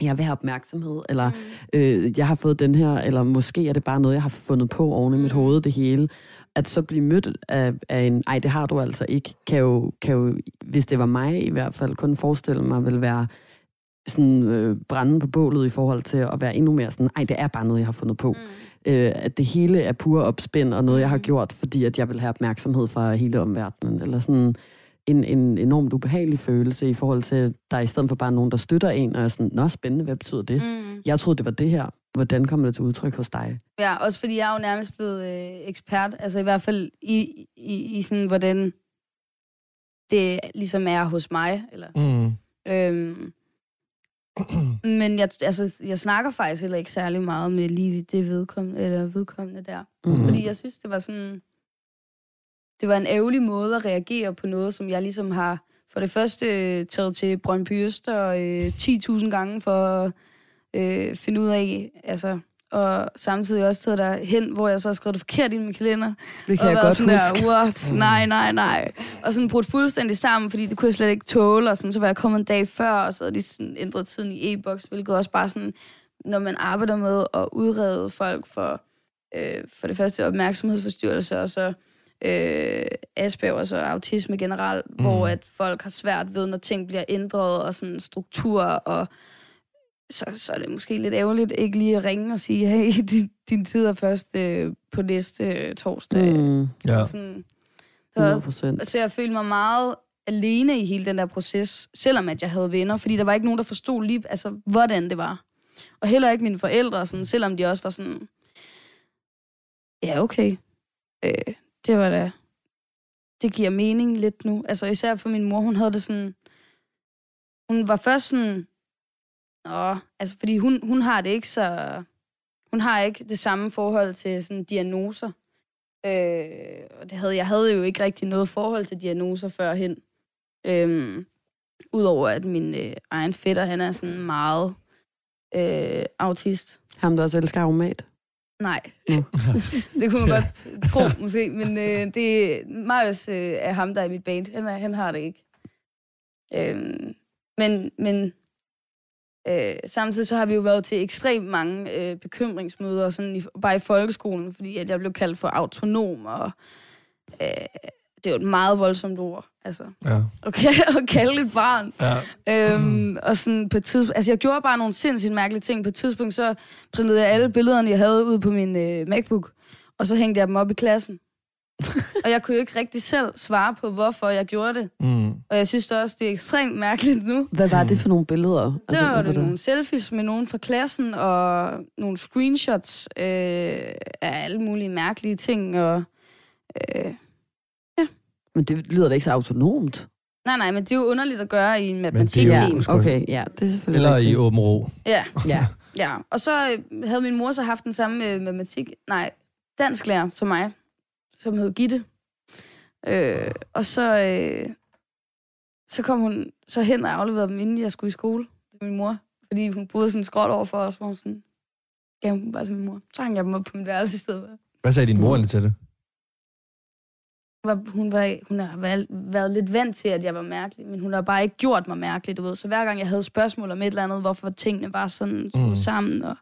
jeg vil have opmærksomhed, eller mm, øh, jeg har fået den her, eller måske er det bare noget, jeg har fundet på oven i mit Mm. hoved, det hele. At så blive mødt af, af en, ej, det har du altså ikke, kan jo, kan jo, hvis det var mig i hvert fald, kun forestille mig, vil være sådan øh, brænde på bålet i forhold til at være endnu mere sådan, ej, det er bare noget, jeg har fundet på. mm. Øh, at det hele er pure opspind, og noget, jeg har Mm. gjort, fordi at jeg vil have opmærksomhed fra hele omverdenen, eller sådan en, en enormt ubehagelig følelse i forhold til, der er i stedet for bare nogen, der støtter en, og er sådan, nå, spændende, hvad betyder det? Mm. Jeg troede, det var det her. Hvordan kommer det til udtryk hos dig? Ja, også fordi jeg er jo nærmest blevet øh, ekspert, altså i hvert fald i, i, i sådan, hvordan det ligesom er hos mig. Eller, Mm. øhm, men jeg, altså, jeg snakker faktisk heller ikke særlig meget med lige det vedkommende, eller vedkommende der. Mm. Fordi jeg synes, det var sådan... Det var en ærgerlig måde at reagere på noget, som jeg ligesom har for det første øh, taget til Brøndby Øster øh, 10.000 gange for at øh, finde ud af, altså, og samtidig også taget der hen, hvor jeg så har skrevet det forkert i min kalender. Det kan og jeg godt sådan huske. Der, What? Nej, nej, nej. Og sådan brudt fuldstændig sammen, fordi det kunne jeg slet ikke tåle, og sådan, så var jeg kommet en dag før, og så havde de sådan ændret tiden i e-boks, hvilket også bare sådan, når man arbejder med at udrede folk for, øh, for det første opmærksomhedsforstyrrelse, og så øh, Aspergers og autisme generelt, mm. hvor at folk har svært ved, når ting bliver ændret, og sådan struktur, og så, så er det måske lidt ærgerligt ikke lige at ringe og sige, hey, din, din tid er først øh, på næste øh, torsdag. Mm. Ja. Sådan, var, 100 procent. så jeg følte mig meget alene i hele den der proces, selvom at jeg havde venner, fordi der var ikke nogen, der forstod lige, altså, hvordan det var. Og heller ikke mine forældre, sådan, selvom de også var sådan, ja, okay, øh, det var da, det giver mening lidt nu. Altså især for min mor, hun havde det sådan, hun var først sådan, Nå, altså fordi hun, hun har det ikke så, hun har ikke det samme forhold til sådan diagnoser. Øh, og det havde, jeg havde jo ikke rigtig noget forhold til diagnoser førhen. Øhm, Udover at min øh, egen fætter, han er sådan meget øh, autist. Ham, der også elsker aromat. Nej, Nå. det kunne man godt tro måske, men øh, det Marius øh, er ham, der er i mit band. Han, er, han har det ikke. Øhm, men men øh, samtidig så har vi jo været til ekstremt mange øh, bekymringsmøder, sådan i, bare i folkeskolen, fordi at jeg blev kaldt for autonom, og øh, det er jo et meget voldsomt ord, altså. Ja. Okay, at kalde et barn. ja. Øhm, og sådan på et tidspunkt, altså jeg gjorde bare nogle sindssygt mærkelige ting. På et tidspunkt så printede jeg alle billederne, jeg havde ud på min øh, MacBook, og så hængte jeg dem op i klassen. og jeg kunne jo ikke rigtig selv svare på, hvorfor jeg gjorde det. Mm. Og jeg synes da også, det er ekstremt mærkeligt nu. Hvad var det for nogle billeder? Der altså, var hvad det nogle selfies med nogen fra klassen, og nogle screenshots øh, af alle mulige mærkelige ting. Og, øh, Men det lyder da ikke så autonomt. nej, nej, men det er jo underligt at gøre i en det matematikteam. Ja. Okay, ja, det er selvfølgelig Eller i rigtigt. åben ro. Ja. Ja. Ja, og så øh, havde min mor så haft den samme øh, matematik, nej, dansklærer som mig, som hed Gitte. Øh, og så, øh, så kom hun så hen og afleverede dem, inden jeg skulle i skole til min mor. Fordi hun boede sådan skråt over for os, hvor hun sådan, gav dem bare til min mor. Så hang jeg dem op på mit værelse i stedet. Hvad sagde din mor egentlig til det? Hun, var, hun, var, hun har været, været lidt vant til, at jeg var mærkelig, men hun har bare ikke gjort mig mærkelig, du ved. Så hver gang jeg havde spørgsmål om et eller andet, hvorfor tingene var sådan Mm. mm. sammen, og,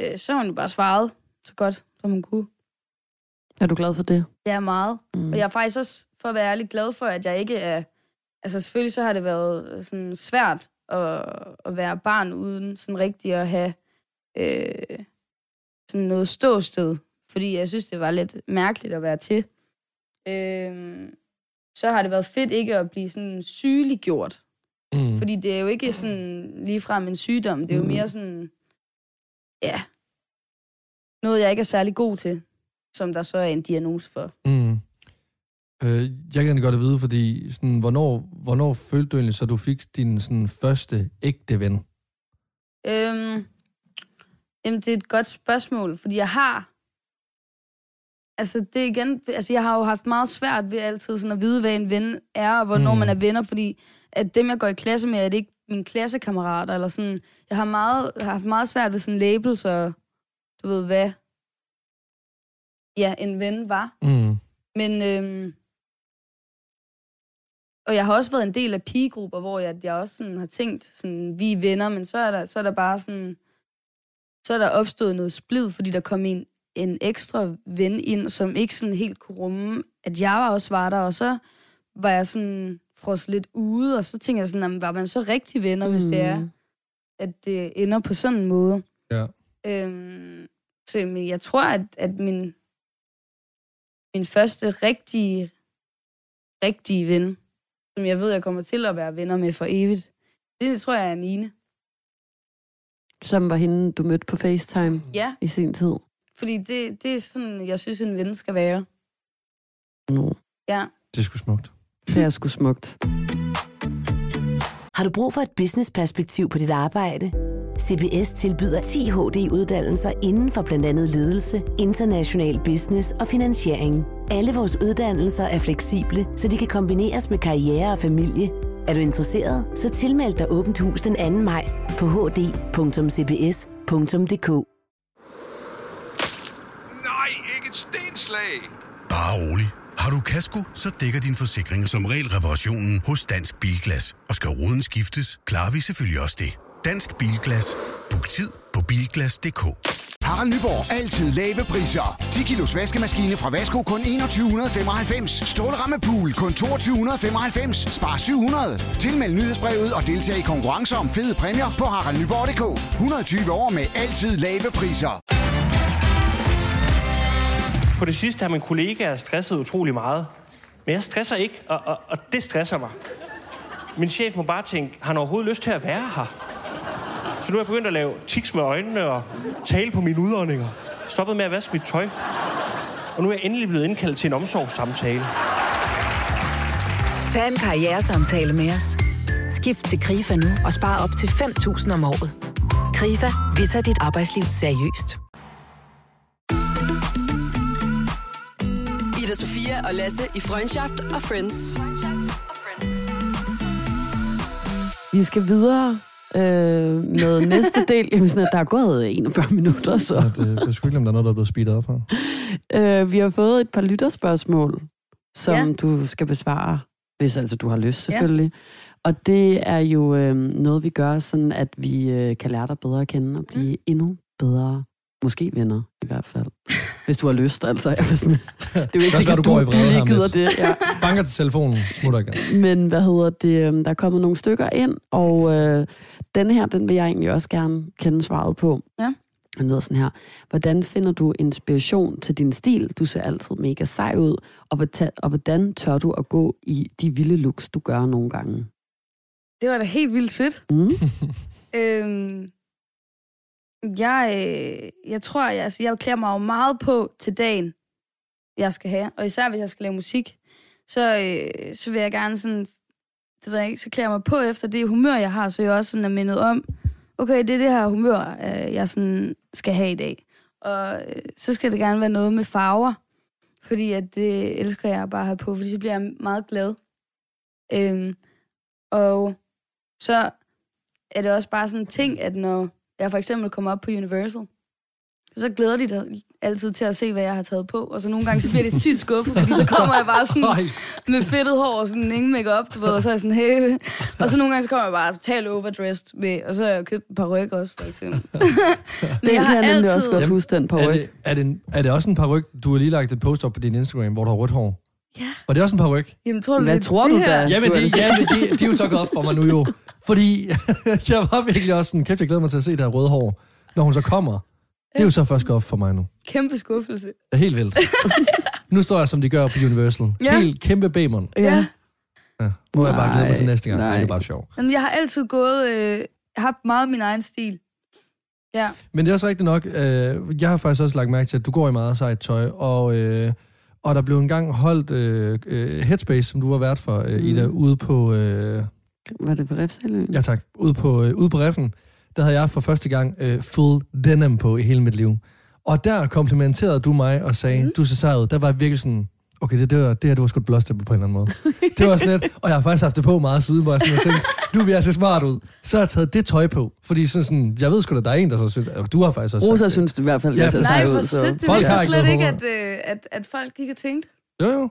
øh, så hun bare svaret så godt, som hun kunne. Er du glad for det? Jeg er meget. Mm. Og jeg er faktisk også, for at være ærlig, glad for, at jeg ikke er... Altså selvfølgelig så har det været sådan svært at, at være barn uden sådan rigtig at have øh, sådan noget ståsted. Fordi jeg synes, det var lidt mærkeligt at være til. Øh, så har det været fedt ikke at blive sådan sygeliggjort. Mm. Fordi det er jo ikke sådan ligefrem en sygdom. Det er jo Mm. mere sådan, ja, noget jeg ikke er særlig god til, som der så er en diagnose for. Mm. Øh, jeg kan godt vide, fordi sådan, hvornår, hvornår følte du egentlig, så du fik din sådan, første ægte ven? Øhm, jamen, det er et godt spørgsmål, fordi jeg har... Altså, det er igen... Altså, jeg har jo haft meget svært ved altid sådan at vide, hvad en ven er, og hvornår Mm. man er venner, fordi at dem, jeg går i klasse med, er det ikke mine klassekammerater, eller sådan... Jeg har, meget, har haft meget svært ved sådan labels, og du ved, hvad ja, en ven var. Mm. Men, øhm, og jeg har også været en del af pigegrupper, hvor jeg, jeg også sådan har tænkt, sådan, vi er venner, men så er der, så er der bare sådan, så er der opstået noget splid, fordi der kom en, en ekstra ven ind, som ikke sådan helt kunne rumme, at jeg var også var der, og så var jeg sådan frosset lidt ude, og så tænkte jeg sådan, jamen, var man så rigtig venner, mm. hvis det er, at det ender på sådan en måde. Ja. Øhm, så men jeg tror, at, at min, min første rigtige, rigtige ven, som jeg ved, jeg kommer til at være venner med for evigt, det tror jeg er Nine. Som var hende, du mødte på FaceTime Ja, i sin tid. fordi det, det er sådan, jeg synes, en ven skal være. Nu. Ja. Det er sgu smukt. Det er sgu smukt. Har du brug for et businessperspektiv på dit arbejde? CBS tilbyder 10 HD-uddannelser inden for blandt andet ledelse, international business og finansiering. Alle vores uddannelser er fleksible, så de kan kombineres med karriere og familie. Er du interesseret, så tilmeld dig Åbent Hus den 2. maj på hd.cbs.dk. Nej, ikke et stenslag! Bare rolig. Har du kasko, så dækker din forsikring som regel reparationen hos Dansk Bilglas. Og skal ruden skiftes, klarer vi selvfølgelig også det. Dansk Bilglas. Book tid på bilglas.dk. Harald Nyborg. Altid lave priser. 10 kilos vaskemaskine fra Vasko kun 2195. Stålramme pool kun 2295. Spar 700. Tilmeld nyhedsbrevet og deltag i konkurrencer om fede præmier på haraldnyborg.dk. 120 år med altid lave priser. På det sidste har min kollega stresset utrolig meget. Men jeg stresser ikke, og, og, og det stresser mig. Min chef må bare tænke, har han overhovedet lyst til at være her? Så nu er jeg begyndt at lave tiks med øjnene og tale på mine udåndinger. Stoppet med at vaske mit tøj. Og nu er jeg endelig blevet indkaldt til en omsorgssamtale. Tag en karrieresamtale med os. Skift til KRIFA nu og spar op til 5.000 om året. KRIFA, vi tager dit arbejdsliv seriøst. Ida Sofia og Lasse i Freundschaft og Friends. Vi skal videre øh, med næste del. Jamen, sådan, at der er gået 41 minutter, så. Ja, det, det er ikke, om der er noget, der er blevet speedet op her. Øh, vi har fået et par lytterspørgsmål, som Ja. du skal besvare, hvis altså du har lyst selvfølgelig. Ja. Og det er jo øh, noget, vi gør sådan, at vi øh, kan lære dig bedre at kende og blive mm. endnu bedre, måske venner i hvert fald. Hvis du har lyst, altså. Jeg vil sådan, det er jo ikke sikkert, du du, går i vrede lige gider det. Ja. Banker til telefonen, smutter igen. Men hvad hedder det? øhm, Der er kommet nogle stykker ind, og øh, denne her, den vil jeg egentlig også gerne kende svaret på. Ja. Den lyder sådan her. Hvordan finder du inspiration til din stil? Du ser altid mega sej ud. Og hvordan, og hvordan tør du at gå i de vilde looks, du gør nogle gange? Det var da helt vildt sødt. Mm. Øhm, jeg, øh, jeg tror, jeg, altså, jeg klæder mig jo meget på til dagen, jeg skal have. Og især hvis jeg skal lave musik, så, øh, så vil jeg gerne sådan, det ved jeg ikke, så klæder jeg mig på efter det humør, jeg har, så jeg også sådan er mindet om, okay, det er det her humør, øh, jeg sådan skal have i dag. Og øh, så skal det gerne være noget med farver, fordi at det elsker jeg bare at have på, fordi så bliver jeg meget glad. Øhm, og så er det også bare sådan en ting, at når jeg for eksempel kommer op på Universal, så glæder de sig altid til at se, hvad jeg har taget på. Og så nogle gange, så bliver det sygt skuffet, fordi så kommer jeg bare sådan med fedtet hår og sådan ingen makeup, du ved, og så er jeg sådan, hey. Og så nogle gange, så kommer jeg bare totalt overdressed med, og så har jeg købt et par rykker også, for eksempel. Det jeg har nemlig også altid- godt huske, den på Er det, er, det er det også en paryk? Du har lige lagt et post op på din Instagram, hvor du har rødt hår. Ja. Var det også en paryk? Jamen, tror du, Hvad det, tror du da? Jamen, er det, det- jamen det, det er jo så godt for mig nu jo. Fordi jeg var virkelig også sådan, kæft, jeg glæder mig til at se det her røde hår, når hun så kommer. Det er jo så først godt for mig nu. Kæmpe skuffelse. Det er helt vildt. Nu står jeg, som de gør på Universal. Ja. Helt kæmpe bæmeren. Ja. Ja. Må jeg bare glæde mig til næste gang. Nej, nej. det er bare sjovt. Men jeg har altid gået... Øh, haft meget min egen stil. Ja. Men det er også rigtigt nok. Øh, jeg har faktisk også lagt mærke til, at du går i meget sejt tøj, og, øh, og der blev engang holdt øh, øh, Headspace, som du var vært for, øh, Mm. Ida, ude på... Øh, Var det på Refsaløen? ja tak, ude på, øh, ude på Reffen. Der havde jeg for første gang øh, full denim på i hele mit liv. Og der komplimenterede du mig og sagde, mm. du ser sej ud. Der var jeg virkelig sådan, okay, det, det, var, det her det var sgu et blåstempel på en eller anden måde. det var sådan lidt, og jeg har faktisk haft det på meget siden, hvor jeg sådan tænkte, nu vil jeg se smart ud. Så har jeg taget det tøj på. Fordi sådan, sådan jeg ved sgu da, der er en, der så synes, og du har faktisk også Rosa sagt det. synes i hvert fald, Ja, jeg Nej, så- sødt. Det Folk har ikke slet ikke, at, øh, at, at folk gik og tænkte. Jo, jo.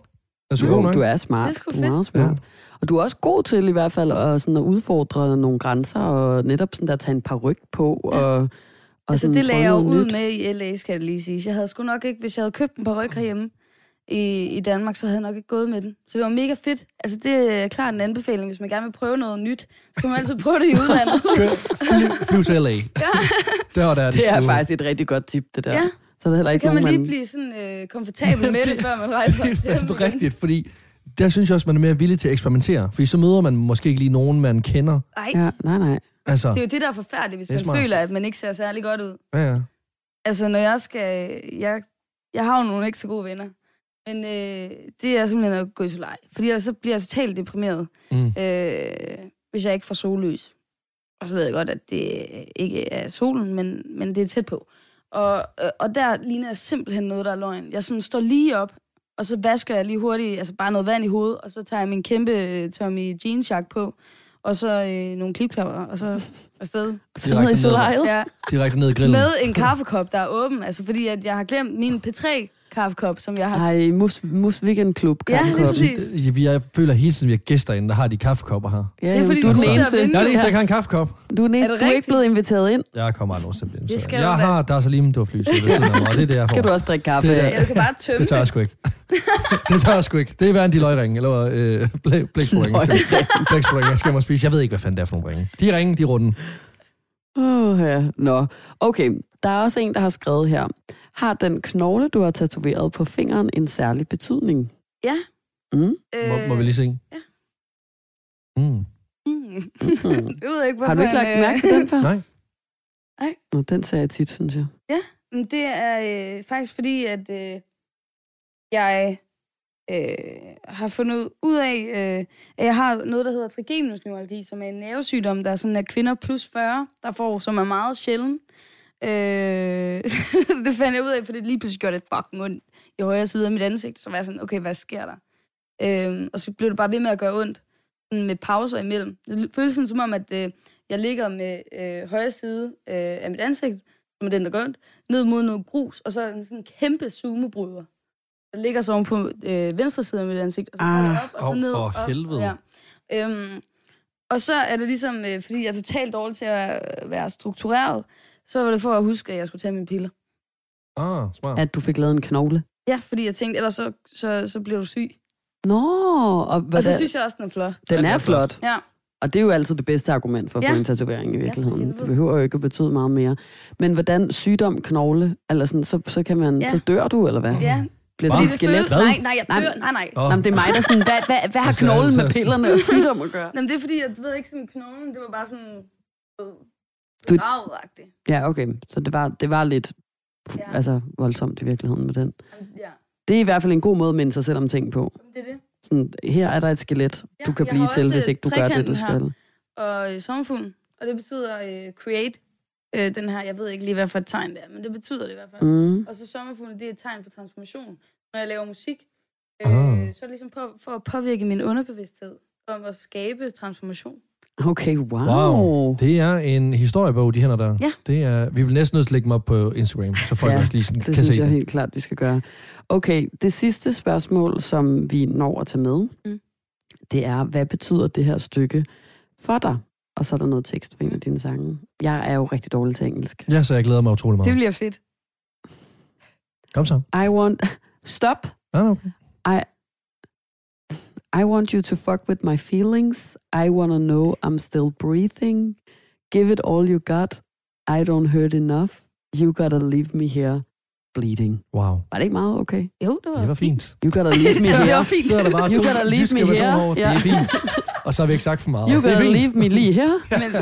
Er så Jo, du er smart. Det er sgu du er fedt. meget smart. Og du er også god til i hvert fald at, sådan at udfordre nogle grænser, og netop sådan der tage en par ryg på. Og, og Altså, sådan det lagde jeg jo ud nyt. med i LA, skal jeg lige sige. Jeg havde sgu nok ikke, hvis jeg havde købt en par ryg herhjemme i, i Danmark, så havde jeg nok ikke gået med den. Så det var mega fedt. Altså, det er klart en anbefaling, hvis man gerne vil prøve noget nyt. Så kan man altid prøve det i udlandet. Fly, flyv til LA. Der var der, er Det er faktisk et rigtig godt tip, det der. Ja. Så er der heller ikke kan man lige blive sådan øh, komfortabel med det, før man rejser. Det er fandme rigtigt, fordi der synes jeg også, man er mere villig til at eksperimentere. Fordi så møder man måske ikke lige nogen, man kender. Nej, Ja, nej, nej. Altså, det er jo det, der er forfærdeligt, hvis Det er man smart. føler, at man ikke ser særlig godt ud. ja, ja. Altså, når jeg skal... Jeg, jeg har jo nogle ikke så gode venner. Men øh, det er simpelthen at gå i solej. Fordi ellers så bliver jeg totalt deprimeret, Mm. øh, hvis jeg ikke får sollys. Og så ved jeg godt, at det ikke er solen, men, men det er tæt på. Øh, og der ligner jeg simpelthen noget, der er løgn. Jeg sådan står lige op, og så vasker jeg lige hurtigt, altså bare noget vand i hovedet, og så tager jeg min kæmpe øh, Tommy jeansjakke på, og så øh, nogle klipklapper, og så afsted. Så ned i solariet. Ja, Direkte ned i grillen. med en kaffekop, der er åben. Altså fordi, at jeg har glemt min P3-kaffekop, som jeg har... Ej, Mus, Mus Weekend Club. Ja, lige kaffekop. præcis. Jeg, jeg føler hele tiden, vi har gæster inde, der har de kaffekopper her. Ja, Det er fordi, du er du den sidder eneste. Jeg er det eneste, der ikke har en kaffekop. Du er, den Er du er ikke blevet inviteret ind. Jeg kommer aldrig nogensinde skal Jeg da. har Dar Salim, du har flys ved siden af mig, og det er det, jeg får. Skal du også drikke kaffe? Det er Ja, du kan bare tømme Det tør jeg sgu ikke. det tør jeg sgu ikke. Det er værre end de løgringe, eller øh, blæ- blækspruringe. Blækspruringe, jeg skal og spise. Jeg ved ikke, hvad fanden det er for nogle ringe. De ringe, de er runde. Åh, ja. Nå, okay. Der er også en, der har skrevet her. Har den knogle, du har tatoveret på fingeren, en særlig betydning? Ja. Mm. Må, må vi lige se? Ja. Mm. Mm. Mm. Jeg ved ikke, Har du ikke hvorfor lagt han, øh, mærke til den før? Nej. Nå, den ser jeg tit, synes jeg. Men det er øh, faktisk fordi, at øh, jeg øh, har fundet ud af, øh, at jeg har noget, der hedder trigeminusneuralgi, som er en nervesygdom, der er sådan, at kvinder plus 40, der får, som er meget sjælden. Øh, det fandt jeg ud af, fordi det lige pludselig gjorde det fucking ondt i højre side af mit ansigt. Så var jeg sådan, okay, hvad sker der? Øh, og så blev det bare ved med at gøre ondt, sådan med pauser imellem. Det føles sådan som om, at øh, jeg ligger med øh, højre side øh, af mit ansigt, som er den, der gør ondt, ned mod noget grus, og så en sådan en kæmpe zoombryder. Der ligger så oven på øh, venstre side af mit ansigt, og så Ah. op, og så ned. for op, helvede. Ja. Øhm, og så er det ligesom, øh, fordi jeg er totalt dårlig til at være struktureret, så var det for at huske, at jeg skulle tage mine piller. Ah, smart. At du fik lavet en knogle. Ja, fordi jeg tænkte, ellers så, så, så bliver du syg. Nå, og, Og hvad så der, synes jeg også, den er flot. den den er er flot. Ja. Og det er jo altid det bedste argument for at få Ja. en tatovering i virkeligheden. helvede. det behøver jo ikke at betyde meget mere. Men hvordan sygdom, knogle, eller sådan, så, så, kan man, Ja. så dør du, eller hvad? Ja, Bliver det et det skelet? føles... Nej, nej, jeg dør. Nej, nej. Åh. Nå, men det er mig, der sådan, hvad, hvad, hvad har Altså, knoglen med altså- pillerne og sygdom at gøre? Jamen, det er fordi, jeg ved ikke sådan knoglen, det var bare sådan... Du- Ravagtigt. Ja, okay. Så det var, det var lidt Ja. altså, voldsomt i virkeligheden med den. Ja, Det er i hvert fald en god måde at minde sig selv om ting på. det er det. Sådan, her er der et skelet, Ja, du kan blive til, hvis ikke du gør det, du trekanten her. skal. Og øh, sommerfuglen, og det betyder øh, create. Øh, den her, jeg ved ikke lige, hvad for et tegn det er, men det betyder det i hvert fald. Mm. Og så sommerfuglen, det er et tegn for transformation. Når jeg laver musik, øh, Ah. så er det ligesom på, for at påvirke min underbevidsthed om at skabe transformation. Okay, wow. Wow. Det er en historiebog, de hænder der. Ja. Det er, vi vil næsten nødt til at lægge dem op på Instagram, så folk Ja, også lige sådan, Det kan synes se jeg det. helt klart, vi skal gøre. Okay, det sidste spørgsmål, som vi når at tage med, Mm. det er, hvad betyder det her stykke for dig? Og så er der noget tekst på en af dine sange. Jeg er jo rigtig dårlig til engelsk. Ja, så jeg glæder mig utrolig Det meget. bliver fedt. Kom så. I want... Stop. Ah, okay. I want you to fuck with my feelings. I wanna know I'm still breathing. Give it all you got. I don't hurt enough. You gotta leave me here bleeding. Wow. Var det ikke meget okay? Jo, det var, Det var fint. You gotta leave me Det var here. fint. Sidder der bare You to gotta leave me here. over. Det Ja. er fint. Og så har vi ikke sagt for meget. You det er gotta fint. leave me lige her.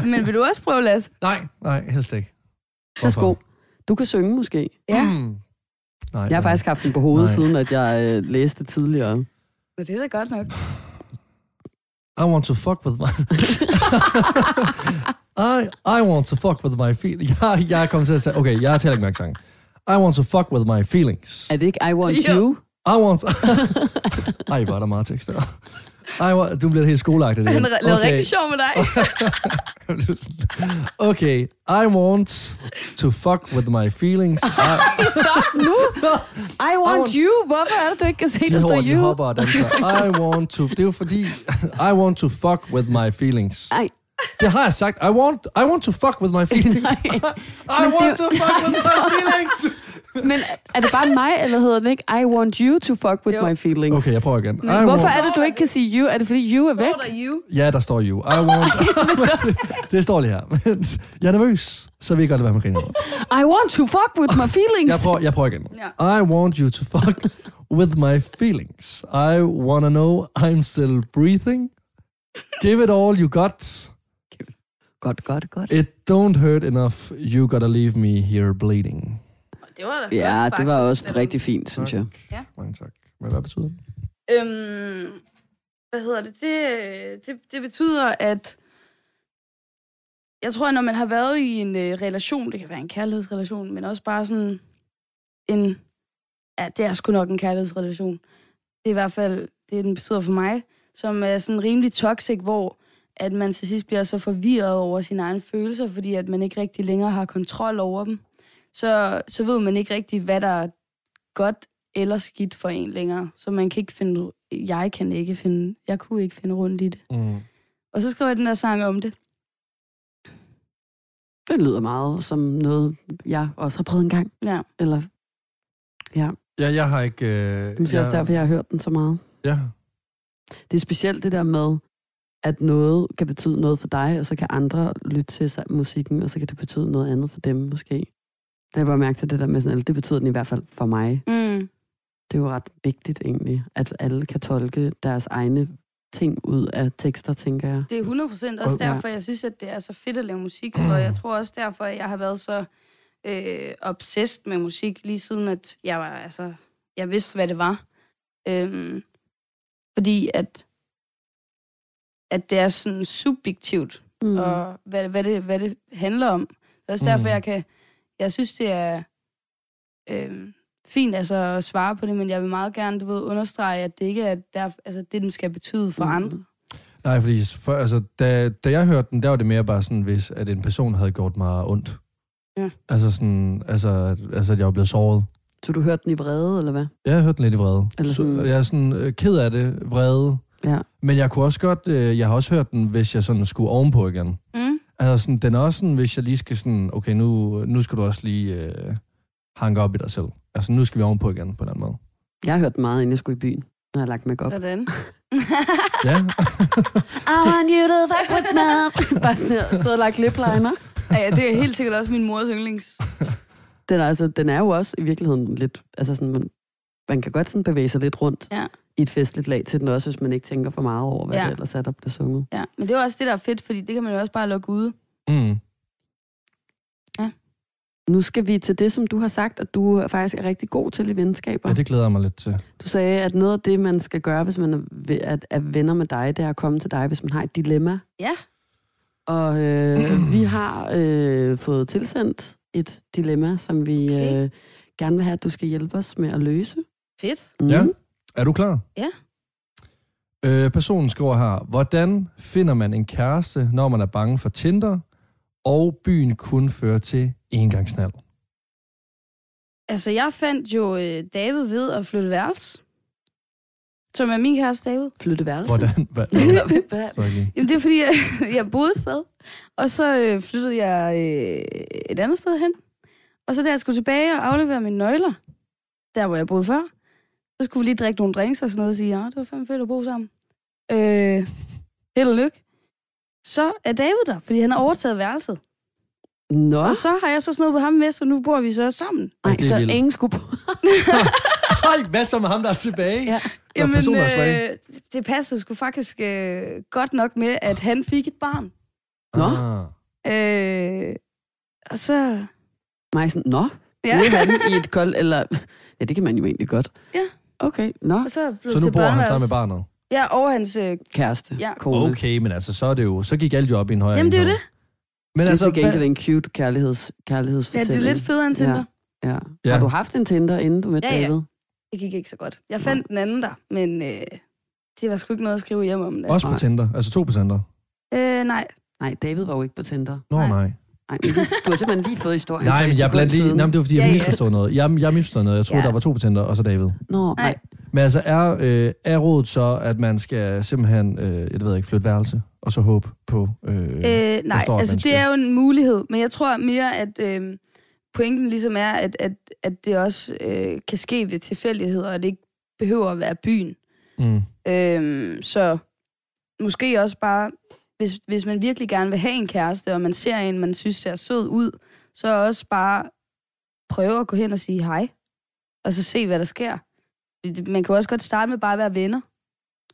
men, men vil du også prøve, Lasse? Nej, nej, helst ikke. Værsgo. Du kan synge måske. Ja. Mm. Nej, Jeg har faktisk haft den på hovedet, Nej. siden at jeg øh, læste tidligere. Men det er da godt nok. I want to fuck with my... I, I want to fuck with my feelings. Jeg, jeg er kommet til at sige... Okay, jeg taler ikke mærke sang. I want to fuck with my feelings. Er det ikke I want Jo. you? I want... Ej, hvor er der meget tekst der. I want... Du bliver helt skoleagtig. Han lavede okay. rigtig sjov med dig. okay, I want to fuck with my feelings. I, Stop nu. I want want- you. Hvorfor er det, du ikke kan se, der de, står hår, de you? hopper og danser. I want to... Det er jo fordi... I want to fuck with my feelings. Ej. Det har jeg sagt. I want, I want to fuck with my feelings. Nej. I want to fuck with my feelings. Men er det bare mig, eller hedder det ikke I want you to fuck with Jo. my feelings? Okay, jeg prøver igen. I hvorfor want, er det, du ikke kan sige you? Er det fordi you er væk? Står der you? Ja, der står you. I want... det, det står lige her. Men jeg er nervøs, så ved jeg godt, hvad man griner. I want to fuck with my feelings. Jeg prøver, jeg prøver igen. Ja. I want you to fuck with my feelings. I wanna know I'm still breathing. Give it all you got. Godt, godt, godt. It don't hurt enough. You gotta leave me here bleeding. Det var da Ja, det var faktisk. også rigtig fint, synes jeg. Ja. Mange tak. Men hvad betyder det? Øhm, hvad hedder det? det? Det, det betyder, at jeg tror, at når man har været i en øh, relation, det kan være en kærlighedsrelation, men også bare sådan en, ja, det er sgu nok en kærlighedsrelation. Det er i hvert fald det, den betyder for mig, som er sådan rimelig toxic, hvor at man til sidst bliver så forvirret over sine egne følelser, fordi at man ikke rigtig længere har kontrol over dem. Så, så ved man ikke rigtig, hvad der er godt eller skidt for en længere. Så man kan ikke finde, jeg kan ikke finde, jeg kunne ikke finde rundt i det. Mm. Og så skrev jeg den der sang om det. Det lyder meget som noget, jeg også har prøvet en gang. Ja. Eller, ja. Ja, jeg har ikke... Øh, Det er måske også derfor, jeg har hørt den så meget. Ja. Det er specielt det der med, at noget kan betyde noget for dig, og så kan andre lytte til musikken, og så kan det betyde noget andet for dem måske. Jeg bare mærket til det der med sådan, eller det betyder den i hvert fald for mig. Mm. Det er jo ret vigtigt egentlig, at alle kan tolke deres egne ting ud af tekster, tænker jeg. Det er 100% også derfor, jeg synes, at det er så fedt at lave musik. Og jeg tror også derfor, at jeg har været så øh, obsessed med musik, lige siden at jeg var, altså, jeg vidste, hvad det var. Øhm, fordi at, at det er sådan subjektivt, mm. og hvad, hvad, det, hvad det handler om. Det er også derfor, Mm. jeg kan, jeg synes, det er øhm, fint altså, at svare på det, men jeg vil meget gerne, du ved, understrege, at det ikke er der, altså, det, den skal betyde for Mm. andre. Nej, fordi for, altså, da, da jeg hørte den, der var det mere bare sådan, hvis at en person havde gjort mig ondt. Ja. Altså sådan, altså, at- altså at jeg var blevet såret. Så du hørte den i vrede, eller hvad? Jeg har hørt den lidt i vrede. Eller Så, sådan- jeg er sådan øh, ked af det, vrede. Ja. Men jeg kunne også godt, øh, jeg har også hørt den, hvis jeg sådan skulle ovenpå igen. Mm. Altså sådan, den er også sådan, hvis jeg lige skal sådan, okay, nu, nu skal du også lige øh, hanke op i dig selv. Altså, nu skal vi ovenpå igen, på den måde. Jeg har hørt meget, inden jeg skulle i byen, når jeg har lagt mig op. Hvordan? Ja. I want you to fuck with me. Bare sådan her, du har lagt lip liner. Ja, ja, det er helt sikkert også min mors yndlings. Den er, altså, den er jo også i virkeligheden lidt... Altså sådan, man, man kan godt sådan bevæge sig lidt rundt Ja. I et festligt lag til den også, hvis man ikke tænker for meget over, hvad Ja. ja. det ellers er, der bliver sunget. Ja, men det er også det, der er fedt, fordi det kan man jo også bare lukke ude. Mm. Nu skal vi til det, som du har sagt, at du faktisk er rigtig god til i venskaber. ja, det glæder jeg mig lidt til. Du sagde, at noget af det, man skal gøre, hvis man er, er, er venner med dig, det er at komme til dig, hvis man har et dilemma. Ja. Og øh, vi har øh, fået tilsendt et dilemma, som vi Okay. øh, gerne vil have, at du skal hjælpe os med at løse. Fedt. Mm. Ja. Er du klar? Ja. Øh, personen skriver her, hvordan finder man en kæreste, når man er bange for Tinder, og byen kun fører til engangsknald? Altså, jeg fandt jo øh, David ved at flytte værelse. Som er min kæreste David. Flytte værelse? Hvordan? Ikke lige. Jamen, det er fordi, jeg, jeg boede et sted. Og så øh, flyttede jeg øh, et andet sted hen. Og så da jeg skulle tilbage og aflevere mine nøgler, der hvor jeg boede før, så skulle vi lige drikke nogle drinks og sådan noget og sige, ja, det var fandme fedt at bo sammen. Øh, held og lykke. Så er David der, fordi han har overtaget værelset. Nå. Og så har jeg så snuppet ham med, så nu bor vi så sammen. Nej, det er så vildt. ingen skulle på. Ej, hvad så med ham, der er tilbage? Ja. Nå, personlighedsspray. øh, det passede sgu faktisk øh, godt nok med, at han fik et barn. Nå. Ah. Øh, og så... Mig sådan, nå, Ja. ja. han i et kold, eller... Ja, det kan man jo egentlig godt. Ja. Okay, nå. Og så, blev Så det nu bor han sammen med barnet? Ja, over hans... Øh, Kæreste, Ja. kone. Okay, men altså, så er det jo, så gik alt jo op i en højere jamen, det er jo det. Men det altså, er til gengæld en cute kærligheds, Ja, kærlighedsfortælling. det er lidt federe end Tinder. Ja. ja. Ja. Har du haft en Tinder, inden du mødte Ja, ja. David? Det gik ikke så godt. Jeg fandt den anden der, men øh, det var sgu ikke noget at skrive hjem om. Da. også på Nej. Tinder, altså to på Tinder. Øh, nej. Nej, David var jo ikke på Tinder. Nå, Nej. nej. Nej, du, har simpelthen lige fået historien. Nej, men jeg blandt lige... Nej, men det var fordi, jeg Ja, ja. misforstod noget. Jeg, jeg misforstod noget. Jeg troede, Ja. der var to på Tinder, og så David. Nå, nej. Men altså, er, øh, er rådet så, at man skal simpelthen, øh, jeg ved ikke, flytte værelse, og så håbe på... Øh, Øh, nej, står, altså det er jo en mulighed, men jeg tror mere, at øh, pointen ligesom er, at, at, at det også øh, kan ske ved tilfældigheder, og det ikke behøver at være byen. mm, Øh, så måske også bare, hvis, hvis man virkelig gerne vil have en kæreste, og man ser en, man synes ser sød ud, så også bare prøve at gå hen og sige hej, og så se, hvad der sker. Man kan også godt starte med bare at være venner.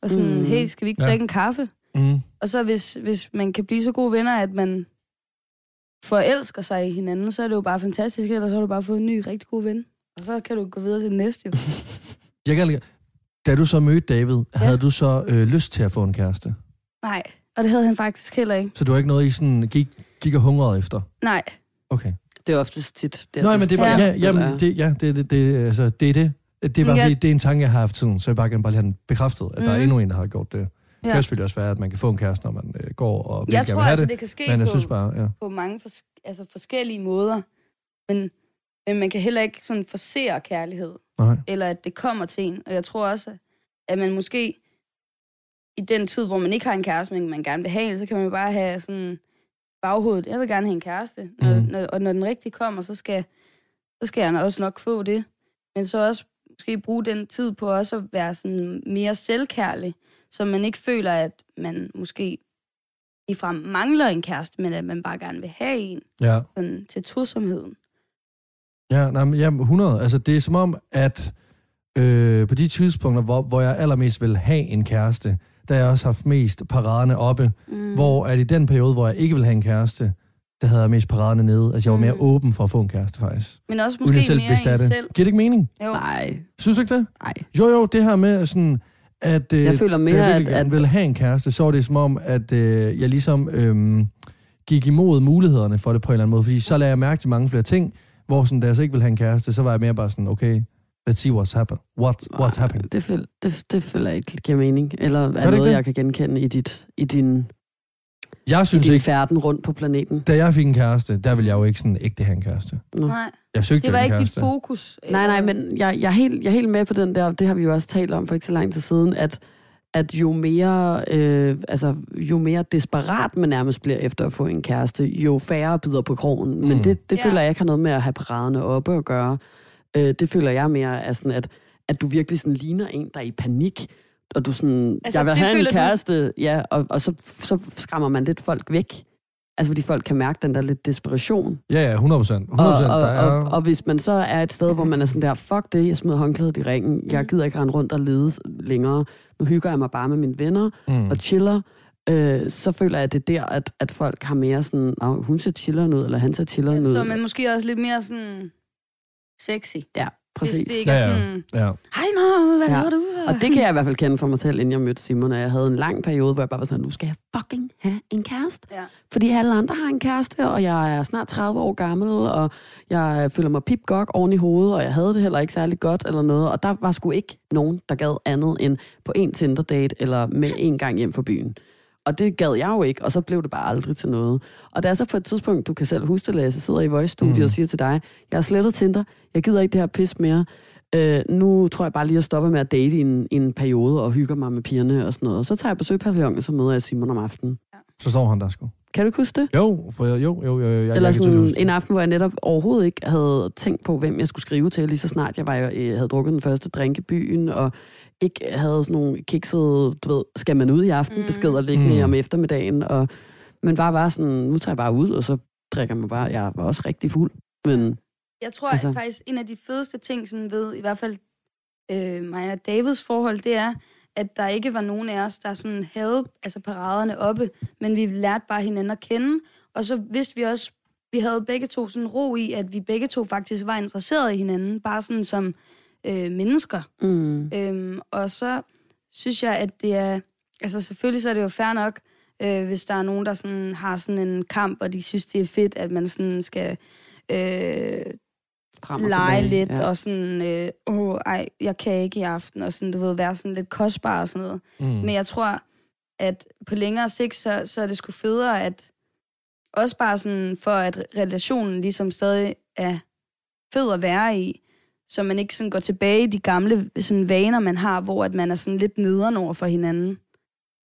Og sådan, Mm. hey, skal vi ikke Ja. drikke en kaffe? mm, Og så hvis, hvis man kan blive så gode venner, at man forelsker sig i hinanden, så er det jo bare fantastisk, ellers så har du bare fået en ny, rigtig god ven. Og så kan du gå videre til den næste. Jeg kan, da du så mødte David, ja. havde du så øh, lyst til at få en kæreste? Nej, og det havde han faktisk heller ikke. Så du har ikke noget, I sådan gik, gik og hungrede efter? Nej, Okay. Det er oftest tit. Det, Nej, men det var, ja, Ja. ja, jamen, det, ja, det, det, det, altså, det er det. Det er bare Ja. fordi, det er en tanke, jeg har haft tiden, så jeg bare gerne bare lige have den bekræftet, at mm. der er Mhm. endnu en, der har gjort det. Det Ja. kan selvfølgelig også være, at man kan få en kæreste, når man øh, går og jeg tror vil have altså, det. det kan ske Men jeg på, synes bare, ja. på mange fors- altså forskellige måder. Men, men man kan heller ikke sådan forsere kærlighed, Nej. eller at det kommer til en. Og jeg tror også, at man måske i den tid, hvor man ikke har en kæreste, men man gerne vil have så kan man jo bare have sådan baghovedet, jeg vil gerne have en kæreste. Når, mm. når, og når den rigtige kommer, så skal, så skal jeg også nok få det. Men så også måske bruge den tid på også at være sådan mere selvkærlig, så man ikke føler, at man måske ifrem mangler en kæreste, men at man bare gerne vil have en Ja. sådan, til tosomheden. Ja, nej, men, ja, 100. Altså, det er som om, at øh, på de tidspunkter, hvor, hvor jeg allermest vil have en kæreste, der har jeg også haft mest paraderne oppe, mm. hvor at i den periode, hvor jeg ikke vil have en kæreste, der havde jeg mest paraderne nede. Altså, jeg var mere Mm. åben for at få en kæreste, faktisk. Men også Uden måske selv mere vidste af en det. selv. Giver det ikke mening? Jo. Nej, Synes du ikke det? nej. Jo, jo, det her med sådan, at... Øh, Jeg føler mere, da jeg at- ville have en kæreste, så var det som om, at øh, jeg ligesom øh, gik imod mulighederne for det på en eller anden måde. Fordi så lagde jeg mærke til mange flere ting, hvor sådan, da jeg så ikke ville have en kæreste, så var jeg mere bare sådan, okay, let's see what's happened. What, what's happening? Det, føl, det, det føler jeg ikke giver mening. Eller er det noget, ikke det? jeg kan genkende i, dit, i din, Jeg i synes din ikke, færden rundt på planeten. da jeg fik en kæreste, der ville jeg jo ikke sådan ægte have en kæreste. Nej, Jeg søgte det var ikke dit kæreste. fokus. Nej, nej, men jeg, jeg, er helt, jeg er helt med på den der, det har vi jo også talt om for ikke så lang tid siden, at, at jo mere øh, altså, jo mere desperat man nærmest bliver efter at få en kæreste, jo færre bider på krogen. Men Mm. det, det Ja. føler jeg ikke har noget med at have paraderne oppe at gøre. Øh, det føler jeg mere er sådan, at, at du virkelig sådan ligner en, der er i panik, og du sådan, Altså, jeg vil have en føler du- kæreste, ja, og, og så, så skræmmer man lidt folk væk. Altså, fordi folk kan mærke den der lidt desperation. Ja, ja, 100 procent. 100 Og, procent. og, Der er... og, og hvis man så er et sted, hvor man er sådan der, fuck det, jeg smider håndklædet i ringen, jeg gider ikke rende rundt og lede længere, nu hygger jeg mig bare med mine venner mm. og chiller, øh, så føler jeg, at det er der, at, at folk har mere sådan, oh, hun ser chilleren ud, eller han ser chilleren ud. Så man måske også lidt mere sådan sexy. Ja, Hvis præcis. det ikke Ja, er ja. sådan, Ja. hej nå, hvad Ja. laver du? Og det kan jeg i hvert fald kende fra mig selv, inden jeg mødte Simon, og jeg havde en lang periode, hvor jeg bare var sådan, nu skal jeg fucking have en kæreste. Ja. Fordi alle andre har en kæreste, og jeg er snart 30 år gammel, og jeg føler mig pip gok oven i hovedet, og jeg havde det heller ikke særlig godt eller noget. Og der var sgu ikke nogen, der gad andet end på en Tinder-date, eller med en gang hjem fra byen. Og det gad jeg jo ikke, og så blev det bare aldrig til noget. Og da jeg så på et tidspunkt, du kan selv huske det, Lasse, sidder i Voice-studiet Mm. og siger til dig, jeg har slettet Tinder, jeg gider ikke det her pis mere. Øh, nu tror jeg bare lige, at jeg stopper med at date i en, i en periode og hygger mig med pigerne og sådan noget. Og så tager jeg på Søpavillonen, og så møder jeg Simon om aftenen. Så sov han der sgu. Kan du ikke huske det? Jo, for jeg, jo, jo, jo, jeg, jeg Eller sådan en aften, hvor jeg netop overhovedet ikke havde tænkt på, hvem jeg skulle skrive til, lige så snart jeg var, øh, havde drukket den første drink i byen, og ikke havde sådan nogle kiksede, du ved, skal man ud i aften, Mm. beskeder liggende Mm. om eftermiddagen, og, men bare var sådan, nu tager jeg bare ud, og så drikker mig bare. Jeg var også rigtig fuld, men Jeg tror Altså- altså... faktisk, en af de fedeste ting sådan ved, i hvert fald øh, mig og Davids forhold, det er, at der ikke var nogen af os, der sådan havde altså paraderne oppe, men vi lærte bare hinanden at kende, og så vidste vi også, vi havde begge to sådan ro i, at vi begge to faktisk var interesserede i hinanden, bare sådan som øh, mennesker. mm, Øhm, og så synes jeg, at det er... Altså selvfølgelig så er det jo fair nok, øh, hvis der er nogen, der sådan har sådan en kamp, og de synes, det er fedt, at man sådan skal øh, frem og lege tilbage. lidt, ja. og sådan, øh, åh, ej, jeg kan ikke i aften, og sådan, du ved, være sådan lidt kostbar og sådan noget. Mm. Men jeg tror, at på længere sigt, så, så er det sgu federe, at også bare sådan, for at relationen ligesom stadig er fed at være i, så man ikke sådan går tilbage i de gamle sådan vaner, man har, hvor at man er sådan lidt nederen over for hinanden.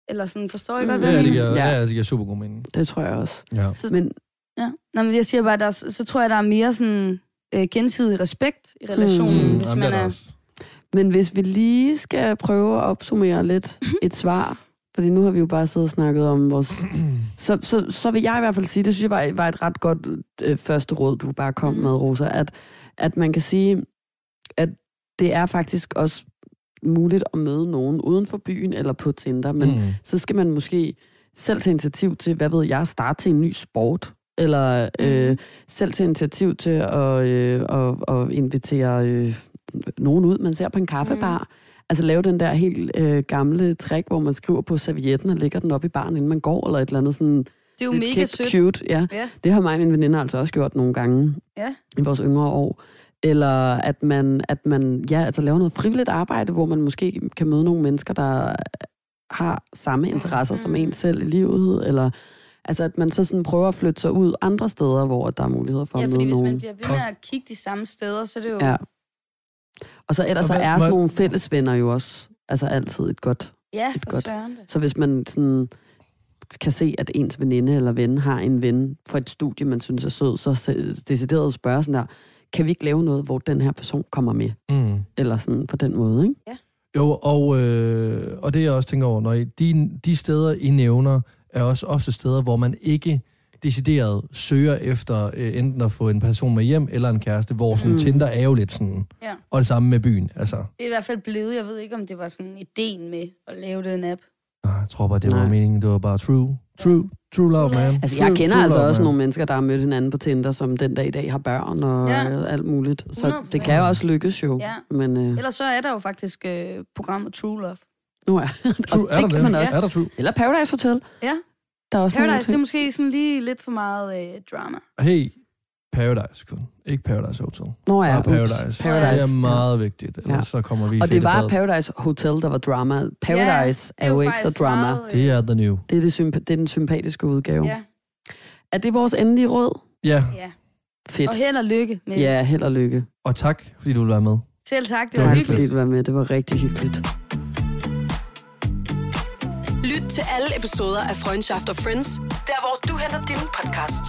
Eller sådan, forstår I godt, hvad Ja, det giver, Ja. ja. det giver super god mening. Det tror jeg også. Ja. Så, Men ja. Nå, men jeg siger bare, der, er- så tror jeg, der er mere sådan øh, gensidig respekt i relationen, Mm. mm, hvis Jamen, man er også. Men hvis vi lige skal prøve at opsummere lidt et svar, fordi nu har vi jo bare siddet og snakket om vores... Så, så, så vil jeg i hvert fald sige, det synes jeg var, var et ret godt øh, første råd, du bare kom Mhm. med, Rosa, at, at man kan sige, at det er faktisk også muligt at møde nogen uden for byen eller på Tinder, men Mm. så skal man måske selv tage initiativ til, hvad ved jeg, starte til en ny sport, eller øh, selv tage initiativ til at, øh, at, at invitere øh, nogen ud, man ser på en kaffebar. Mm. Altså lave den der helt øh, gamle trick, hvor man skriver på servietten og lægger den op i baren, inden man går, eller et eller andet sådan Det er jo mega sødt. cute. Ja. Ja. Det har mig og mine veninder altså også gjort nogle gange Ja. i vores yngre år. Eller at man, at man ja, altså laver noget frivilligt arbejde, hvor man måske kan møde nogle mennesker, der har samme interesser som en selv i livet, eller altså at man så sådan prøver at flytte sig ud andre steder, hvor der er muligheder for Ja, at fordi møde hvis man nogen. bliver ved med at kigge de samme steder, så er det jo... Ja. Og så ellers Og så hvad- er sådan nogle fællesvenner jo også altså altid et godt. Ja, et godt. Så hvis man sådan kan se, at ens veninde eller ven har en ven fra et studie, man synes er sød, så decideret spørge sådan der, kan vi ikke lave noget, hvor den her person kommer med? Mm. Eller sådan på den måde, ikke? Jo, og, øh, og det jeg også tænker over, når I, de, de steder, I nævner, er også ofte steder, hvor man ikke decideret søger efter øh, enten at få en person med hjem, eller en kæreste, hvor sådan, Mm. Tinder er jo lidt sådan, Ja. og det samme med byen. Altså, Det er i hvert fald blevet. Jeg ved ikke, om det var sådan ideen med at lave den app. ah, jeg tror bare, det var Nej. meningen. Det var bare true, true, true love, man. Altså, true, jeg kender true altså love, også man. nogle mennesker, der har mødt hinanden på Tinder, som den dag i dag har børn og Ja. ja. alt muligt. Så 100%. det kan jo også lykkes jo. Ja. Men øh, Ellers så er der jo faktisk øh, programmet True Love. nu er, True, og er der det kan det? man også. Er der true? Eller Paradise Hotel. Ja. Der er også Paradise, det er måske sådan lige lidt for meget øh, drama. Hey, Paradise kun. Ikke Paradise Hotel. Nå ja, Bare ups. Paradise. Paradise, Det er ja. meget vigtigt, ellers Ja. så kommer vi i Og det var. Paradise Hotel, der var drama. Paradise Ja, er jo ikke så drama. meget, øh, Det er the new. Det er, det, symp- det er den sympatiske udgave. Ja. Er det vores endelige råd? Ja, ja. Fedt. Og held og lykke med. Ja, held og lykke. og tak, fordi du vil være med. Selv tak, det var Tak hyggeligt. fordi du var med. Det var rigtig hyggeligt. Lyt til alle episoder af Freundschaft og Friends, der hvor du henter din podcast.